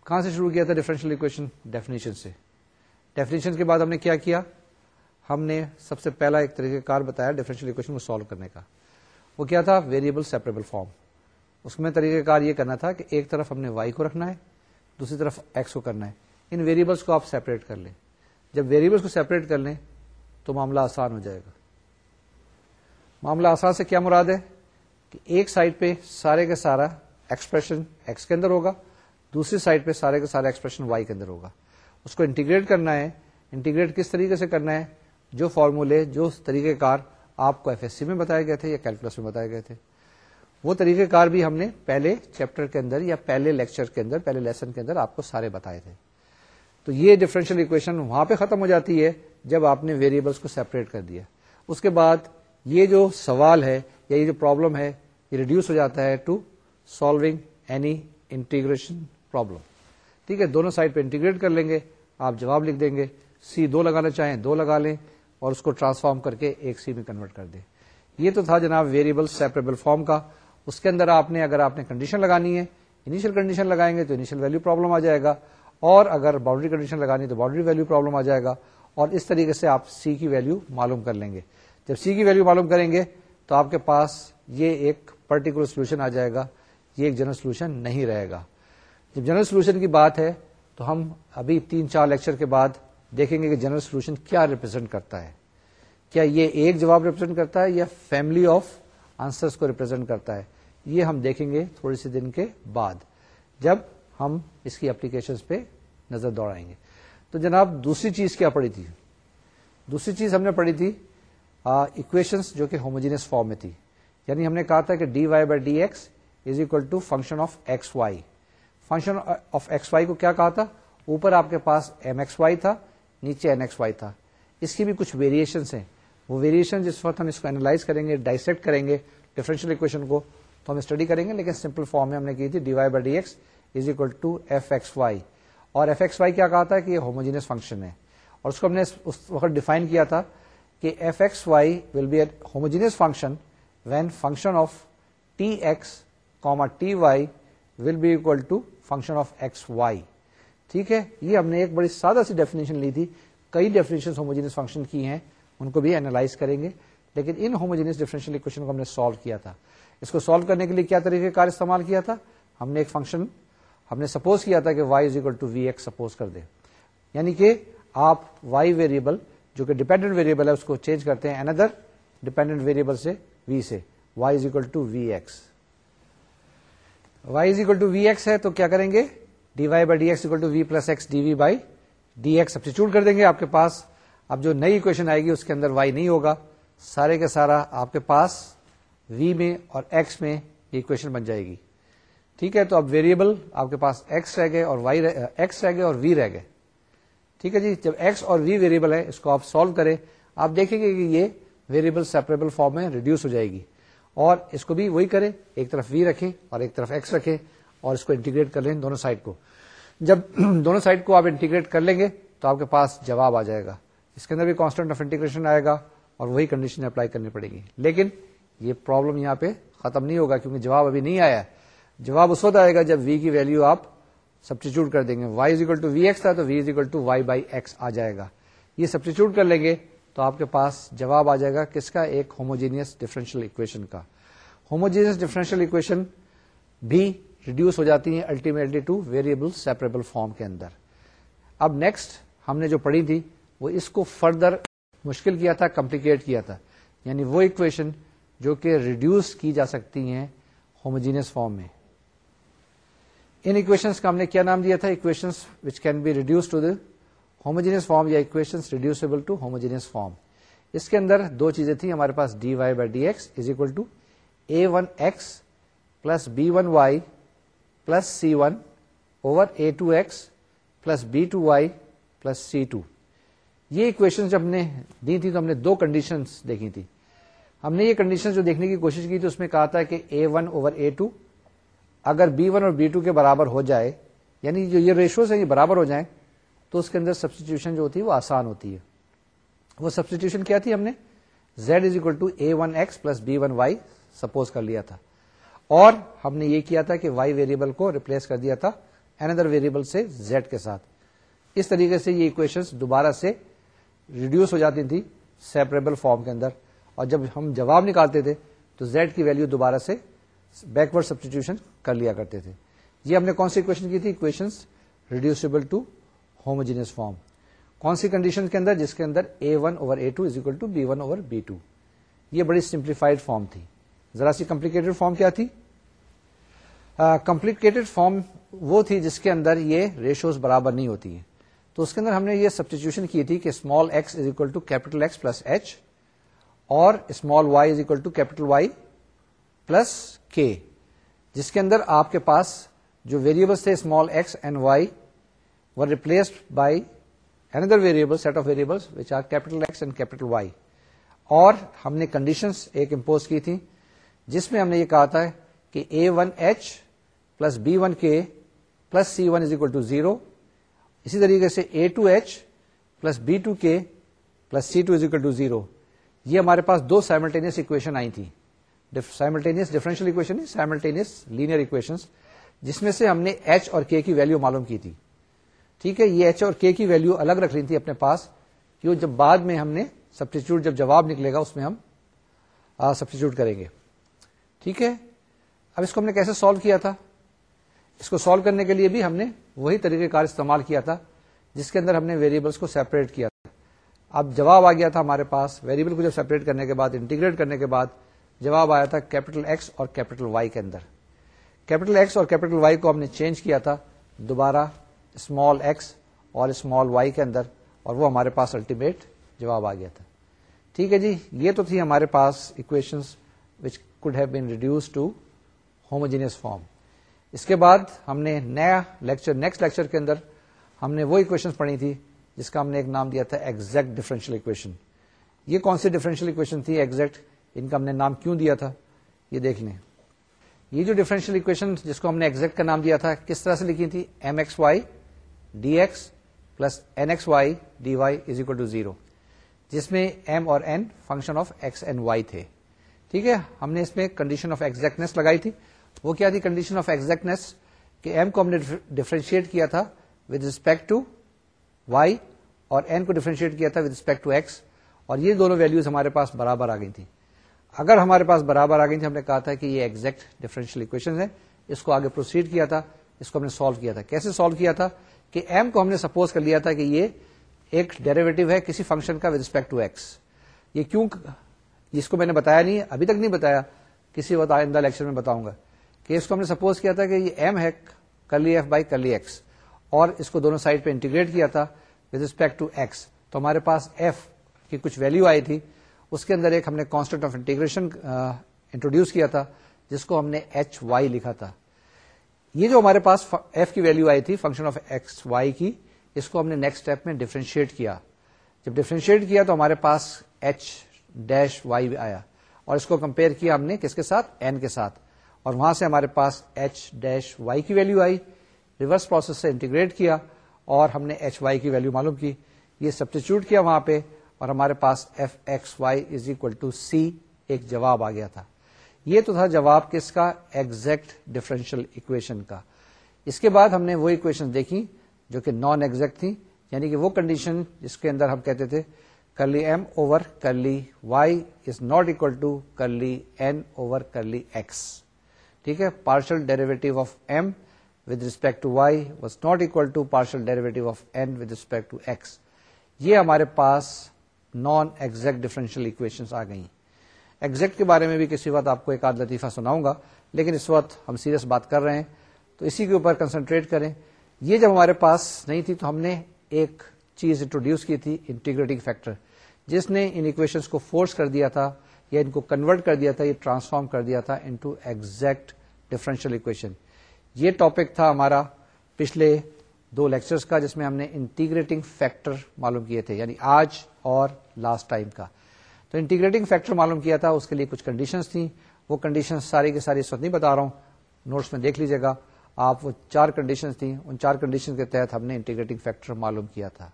کہاں سے شروع کیا تھا ڈیفرنشیل اکویشن ڈیفینیشن سے. ڈیفینیشن کے بعد ہم نے کیا کیا؟ ہم نے سب سے پہلا ایک طریقہ کار بتایا ڈیفرنشیل اکویشن کو سالو کرنے کا. وہ کیا تھا؟ ویریبل سیپریبل فارم اس میں طریقہ کار یہ کرنا تھا کہ ایک طرف ہم نے وائی کو رکھنا ہے، دوسری طرف ایکس کو کرنا ہے۔ ان ویریبلس کو آپ سیپریٹ کر لیں۔ جب ویریبلس کو سیپریٹ کر لیں تو معاملہ آسان ہو جائے گا۔ معاملہ آسان سے کیا مراد ہے؟ کہ ایک سائڈ پہ سارے کا سارا ایکسپریشن ایکس کے اندر ہوگا دوسری سائڈ پہ سارے کا سارا ایکسپریشن وائی کے اندر ہوگا۔ اس کو انٹیگریٹ کرنا ہے۔ انٹیگریٹ کس طریقے سے کرنا ہے؟ جو فارمولے جو طریقہ کار آپ کو ایف ایس سی میں بتائے گئے تھے یا کیلکولس میں بتائے گئے تھے۔ وہ طریقہ کار بھی ہم نے پہلے چیپٹر کے اندر یا پہلے لیکچر کے اندر، پہلے لیسن کے اندر آپ کو سارے بتائے تھے۔ تو یہ ڈفرینشیل اکویشن وہاں پہ ختم ہو جاتی ہے جب آپ نے ویریبلس کو سیپریٹ کر دیا۔ اس کے بعد یہ جو سوال ہے یا یہ جو پرابلم ہے، یہ ریڈیوس ہو جاتا ہے to solving any integration problem ٹھیک ہے، دونوں سائڈ پہ انٹیگریٹ کر لیں گے، آپ جواب لکھ دیں گے سی دو لگانا چاہیں دو لگا لیں اور اس کو ٹرانسفارم کر کے ایک سی میں کنورٹ کر دے یہ تو تھا جناب ویریبل سیپریبل فارم کا۔ اس کے اندر آپ نے، اگر آپ نے کنڈیشن لگانی ہے انیشل کنڈیشن لگائیں گے تو انیشل ویلو پرابلم آ جائے گا۔ اور اگر باؤنڈری کنڈیشن لگانی ہے تو باؤنڈری ویلو پرابلم آ جائے گا۔ اور اس طریقے سے آپ سی کی ویلو معلوم کر لیں گے۔ جب سی کی ویلو معلوم کریں گے تو آپ کے پاس یہ ایک پرٹیکولر سولوشن آ جائے گا۔ یہ ایک جنرل سولوشن نہیں رہے گا۔ جب جنرل سولوشن کی بات ہے تو ہم ابھی تین چار لیکچر کے بعد دیکھیں گے کہ جنرل سولوشن کیا ریپرزینٹ کرتا ہے۔ کیا یہ ایک جواب ریپرزینٹ کرتا ہے یا فیملی آف آنسرس کو ریپرزینٹ کرتا ہے۔ یہ ہم دیکھیں گے تھوڑی سی دن کے بعد۔ جب ہم اس کی اپلیکیشن پہ نظر دوڑائیں گے۔ تو جناب دوسری چیز کیا پڑی تھی؟ دوسری چیز ہم نے پڑھی تھی اکویشنس جو کہ ہوموجینس فارم میں تھی۔ یعنی ہم نے کہا تھا کہ d y by d x is equal to function of x y function of x y کو کیا کہا تھا؟ اوپر آپ کے پاس ایم ایکس وائی تھا، نیچے این ایکس وائی تھا۔ اس کی بھی کچھ ویریشن ہیں۔ وہ ویریشن جس وقت ہم اس کو اینالائز کریں گے ڈائسیکٹ کریں گے ڈفرینشیل اکویشن کو، تو ہم اسٹڈی کریں گے، لیکن سمپل فارم میں ہم نے کی تھی d y by d x is equal to f x y اور ایف ایکس وائی کیا کہا تھا کہ یہ ہوموجینس فنکشن ہے۔ اور اس کو ہم نے اس وقت ڈیفائن کیا تھا کہ f x y will be a homogeneous function when function of t x comma t y will be equal to function of x y. ٹھیک ہے؟ یہ ہم نے ایک بڑی سادہ سی ڈیفینیشن لی تھی۔ کئی ڈیفینیشن ہوموجینس فنکشن کی ہیں، ان کو بھی اینالائز کریں گے۔ لیکن ان ہوموجینس ڈیفرنشیل اکویشن کو ہم نے سالو کیا تھا۔ اس کو سالو کرنے کے لیے کیا طریقہ کار استعمال کیا تھا؟ ہم نے ایک فنکشن ہم نے سپوز کیا تھا کہ y is equal to v x suppose کر دے یعنی کہ آپ وائی ویریبل جو کہ ڈیپینڈنٹ ویریبل ہے، اس کو چینج کرتے ہیں اندر ڈیپینڈنٹ ویریبل سے وی سے۔ Y is equal to v x y is equal to v x ہے تو کیا کریں گے? D y by d x equal to v plus x d v by d x substitute کر دیں گے آپ کے پاس. اب جو نئی اکویشن آئے گی اس کے اندر وائی نہیں ہوگا. سارے کے سارا آپ کے پاس وی میں اور ایکس میں یہ اکویشن بن جائے گی. ٹھیک ہے؟ تو اب ویریبل آپ کے پاس ایکس رہ گئے اور وائی ایکس رہ گئے اور وی رہ گئے. ٹھیک ہے جی؟ جب ایکس اور وی ویریبل ہے اس کو آپ سالو کریں. آپ دیکھیں گے کہ یہ ویریبل سیپریبل فارم میں ریڈیوس ہو جائے گی. اور اس کو بھی وہی کریں، ایک طرف وی رکھیں اور ایک طرف ایکس رکھیں اور اس کو انٹیگریٹ کر لیں دونوں سائڈ کو۔ جب دونوں سائڈ کو آپ انٹیگریٹ کر لیں گے تو آپ کے پاس جواب آ جائے گا۔ اس کے اندر بھی کانسٹنٹ آف انٹیگریشن آئے گا اور وہی کنڈیشن اپلائی کرنی پڑے گی۔ لیکن یہ پرابلم یہاں پہ ختم نہیں ہوگا کیونکہ جواب ابھی نہیں آیا۔ جواب اس وقت آئے گا جب وی کی ویلو آپ سبسٹیچیوٹ کر دیں گے۔ Y is equal to v x تھا تو v is equal to y by x آ جائے گا۔ یہ سبسٹیچیوٹ کر لیں گے تو آپ کے پاس جواب آ جائے گا کس کا؟ ایک ہوموجینئس ڈفرینشیل اکویشن کا۔ ہوموجینس ڈفرینشیل اکویشن بھی ریڈیوس ہو جاتی ہیں ultimately to variable separable form کے اندر۔ اب نیکسٹ ہم نے جو پڑھی تھی، وہ اس کو فردر مشکل کیا تھا کمپلیکیٹ کیا تھا۔ یعنی وہ اکویشن جو کہ ریڈیوس کی جا سکتی ہیں ہوموجینس فارم میں۔ ان اکویشنس کا ہم نے کیا نام دیا تھا؟ Equation which can be reduce to the homogeneous form یا equation reducible to homogeneous form اس کے اندر دو چیزیں تھیں ہمارے پاس d y by d x is equal to a one x plus b one y plus c one over a two x plus b two y plus c two یہ equation جب ہم نے دی تھی تو ہم نے دو کنڈیشن دیکھی تھی۔ ہم نے یہ کنڈیشن جو دیکھنے کی کوشش کی تھی، اس میں کہا تھا کہ a one over a two اگر بی ون اور بی ٹو کے برابر ہو جائے یعنی جو یہ ریشوز ہیں یہ برابر ہو جائیں تو اس کے اندر سبسٹیٹیوشن جو ہوتی ہے وہ آسان ہوتی ہے۔ وہ سبسٹیٹیوشن کیا تھی ہم نے؟ Z is equal to a one x plus b one y suppose کر لیا تھا۔ اور ہم نے یہ کیا تھا کہ وائی ویریبل کو ریپلیس کر دیا تھا اندر ویریبل سے زیڈ کے ساتھ۔ اس طریقے سے یہ اکویشن دوبارہ سے ریڈیوس ہو جاتی تھی سیپریبل فارم کے اندر۔ اور جب ہم جواب نکالتے تھے تو زیڈ کی ویلو دوبارہ سے بیکورڈ سبسٹیٹیوشن کر لیا کرتے تھے۔ یہ ہم نے کون سی اکویشن کی تھی؟ Equation reducible to homogeneous form. کون سی کنڈیشن کے اندر؟ جس کے اندر a one over a two is equal to b one over b two یہ بڑی سمپلیفائڈ فارم تھی۔ ذرا سی کمپلیکیٹڈ فارم کیا تھی؟ کمپلیکیٹڈ فارم وہ تھی جس کے اندر یہ ریشوز برابر نہیں ہوتی ہیں۔ تو اس کے اندر ہم نے یہ سبسٹیچیوشن کی تھی کہ small x is equal to capital X plus H اور small y is equal to capital Y plus K جس کے اندر آپ کے پاس جو ویریبلس تھے small x and y replaced by another variable set of variable which are capital X and capital Y اور ہم نے کنڈیشنس ایک امپوز کی تھی، جس میں ہم نے یہ کہا تھا کہ A one H plus B one K plus C one is equal to zero اسی طریقے سے A two H plus B two K plus C two is equal to zero یہ ہمارے پاس دو سائملٹینئس اکویشن آئی تھی simultaneous differential equation simultaneous linear equation جس میں سے ہم نے ایچ اور کے کی ویلو معلوم کی تھی۔ ٹھیک ہے، یہ ایچ اور کے کی ویلو الگ رکھ لی تھی اپنے پاس۔ کہ جب بعد میں ہم نے سبسٹیچیوٹ جب جواب نکلے گا، اس میں ہم سبسٹیچیوٹ کریں گے۔ ٹھیک ہے؟ اب اس کو ہم نے کیسے سالو کیا تھا؟ اس کو سالو کرنے کے لیے بھی ہم نے وہی طریقہ کار استعمال کیا تھا، جس کے اندر ہم نے ویریبلس کو سیپریٹ کیا تھا۔ اب جواب آ گیا تھا ہمارے پاس۔ ویریبل کو جب سیپریٹ کرنے کے بعد انٹیگریٹ کرنے کے بعد، جواب آیا تھا کیپٹل ایکس اور کیپٹل وائی کے اندر۔ کیپٹل ایکس اور کیپٹل وائی کو ہم نے چینج کیا تھا دوبارہ۔ اسمال ایکس اور اسمال وائی کے اندر، اور وہ ہمارے پاس الٹیمیٹ جواب آ گیا تھا۔ ٹھیک ہے جی یہ تو تھی ہمارے پاس equation which could have been reduced to homogeneous form اس کے بعد ہم نے نیا لیکچر نیکسٹ لیکچر کے اندر ہم نے وہ اکویشن پڑھی تھی جس کا ہم نے ایک نام دیا تھا ایگزیکٹ ڈفرینشیل اکویشن یہ کون سی ڈفرینشیل اکویشن تھی ایگزیکٹ ان کا ہم نے نام کیوں دیا تھا؟ یہ دیکھ لیں۔ یہ جو ڈفرینشیل اکویشن جس کو ہم نے ایگزیکٹ کا نام دیا تھا، کس طرح سے لکھی تھی؟ M X Y D X plus N X Y D Y is equal to zero جس میں ایم اور N function of X and Y تھے۔ ٹھیک ہے، ہم نے اس میں کنڈیشن آف ایگزیکٹنیس لگائی تھی۔ وہ کیا تھی؟ کنڈیشن آف ایگزیکٹنیس کہ ایم کو ہم نے ڈیفرینشیٹ کیا تھا ود ریسپیکٹ ٹو وائی اور این کو ڈیفرینشیٹ کیا تھا ود ریسپیکٹ ٹو ایکس اور یہ دونوں ویلوز ہمارے پاس برابر آ گئی تھی اگر ہمارے پاس برابر آ گئی تھی ہم نے کہا تھا کہ یہ ایگزیکٹ ڈفرینشیل اکویشن ہے اس کو آگے پروسیڈ کیا تھا، اس کو ہم نے سالو کیا تھا۔ کیسے سالو کیا تھا؟ کہ ایم کو ہم نے سپوز کر لیا تھا کہ یہ ایک ڈیریویٹو ہے کسی فنکشن کا ود ریسپیکٹ ٹو ایکس یہ کیوں اس کو میں نے بتایا نہیں ابھی تک نہیں بتایا، کسی وقت آئندہ لیکچر میں بتاؤں گا کہ اس کو ہم نے سپوز کیا تھا کہ یہ ایم ہے curly F by curly x اور اس کو دونوں سائڈ پہ انٹیگریٹ کیا تھا ود ریسپیکٹ ٹو ایکس تو ہمارے پاس ایف کی کچھ ویلو آئی تھی۔ اس کے اندر ایک ہم نے کانسٹنٹ آف انٹیگریشن انٹروڈیوس کیا تھا، جس کو ہم نے ایچ وائی لکھا تھا۔ یہ جو ہمارے پاس ایف کی ویلو آئی تھی فنکشن آف ایکس وائی کی، اس کو ہم نے نیکسٹ اسٹیپ میں ڈیفرینشیٹ کیا. جب ڈیفرینشیٹ کیا تو ہمارے پاس ایچ ڈیش وائی آیا. اور اس کو کمپیئر کیا ہم نے کس کے ساتھ? این کے ساتھ. اور وہاں سے ہمارے پاس ایچ ڈیش وائی کی ویلو آئی. ریورس پروسیس سے انٹیگریٹ کیا اور ہم نے ایچ وائی کی ویلو معلوم کی. یہ سبسٹیچیوٹ کیا وہاں پہ اور ہمارے پاس F X Y is equal to C ایک جواب آ گیا تھا. یہ تو تھا جواب کس کا؟ ایگزیکٹ ڈفرینشیل اکویشن کا۔ اس کے بعد ہم نے وہ اکویشن دیکھی جو کہ نان ایگزیکٹ تھی یعنی کہ وہ کنڈیشن جس کے اندر ہم کہتے تھے curly M over curly Y is not equal to curly N over curly X ٹھیک ہے؟ Partial derivative of M with respect to Y was not equal to partial derivative of N with respect to X یہ ہمارے پاس non exact differential equation آ گئی exact کے بارے میں بھی کسی وقت آپ کو ایک آدھ لطیفہ سناؤں گا، لیکن اس وقت ہم سیریس بات کر رہے ہیں۔ تو اسی کے اوپر کنسنٹریٹ کریں۔ یہ جب ہمارے پاس نہیں تھی تو ہم نے ایک چیز انٹروڈیوس کی تھی انٹیگریٹنگ فیکٹر جس نے ان اکویشنس کو فورس کر دیا تھا یا ان کو کنورٹ کر دیا تھا، یہ ٹرانسفارم کر دیا تھا انٹو ایگزیکٹ ڈفرینشیل اکویشن یہ ٹاپک تھا ہمارا پچھلے دو لیکچرز کا، جس میں ہم نے انٹیگریٹنگ فیکٹر معلوم کیے تھے یعنی آج اور لاسٹ ٹائم کا۔ تو انٹیگریٹنگ فیکٹر معلوم کیا تھا، اس کے لیے کچھ کنڈیشنز تھیں۔ وہ کنڈیشن ساری کی ساری اس وقت نہیں بتا رہا ہوں۔ نوٹس میں دیکھ لیجیے گا۔ آپ وہ چار کنڈیشن تھیں۔ ان چار کنڈیشن کے تحت ہم نے انٹیگریٹنگ فیکٹر معلوم کیا تھا۔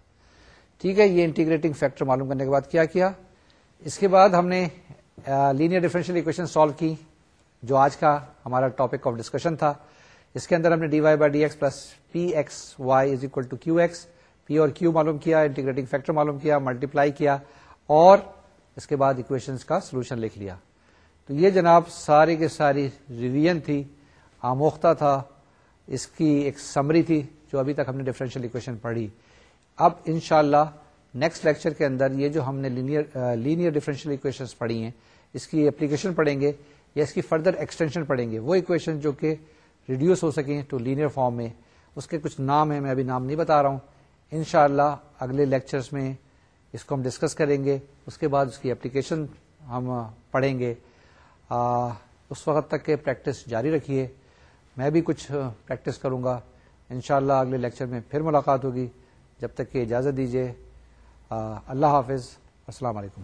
ٹھیک ہے، یہ انٹیگریٹنگ فیکٹر معلوم کرنے کے بعد کیا کیا؟ اس کے بعد ہم نے لینئر ڈیفرنشیل اکویشن سالو کی، جو آج کا ہمارا ٹاپک آف ڈسکشن تھا۔ اس کے اندر ہم نے D Y by D X plus P X Y is equal to Q X P اور کیو معلوم کیا انٹیگریٹنگ فیکٹر معلوم کیا ملٹیپلائی کیا، اور اس کے بعد اکویشن کا سولوشن لکھ لیا۔ تو یہ جناب ساری کے ساری ریویژن تھی، آموختہ تھا، اس کی ایک سمری تھی جو ابھی تک ہم نے ڈفرینشیل اکویشن پڑھی۔ اب ان شاء اللہ نیکسٹ لیکچر کے اندر یہ جو ہم نے لینئر لینئر ڈفرینشیل اکویشن پڑھی ہیں، اس کی اپلیکیشن پڑھیں گے یا اس کی فردر ایکسٹینشن پڑھیں گے، وہ اکویشن جو کہ ریڈیوس ہو سکیں ٹو لینئر فارم میں۔ اس کے کچھ نام ہیں، میں ابھی نام نہیں بتا رہا ہوں۔ انشاءاللہ اگلے لیکچرز میں اس کو ہم ڈسکس کریں گے اس کے بعد اس کی اپلیکیشن ہم پڑھیں گے۔ آ, اس وقت تک کہ پریکٹس جاری رکھیے۔ میں بھی کچھ پریکٹس کروں گا۔ انشاءاللہ اگلے لیکچر میں پھر ملاقات ہوگی۔ جب تک کہ اجازت دیجیے اللہ حافظ۔ السلام علیکم۔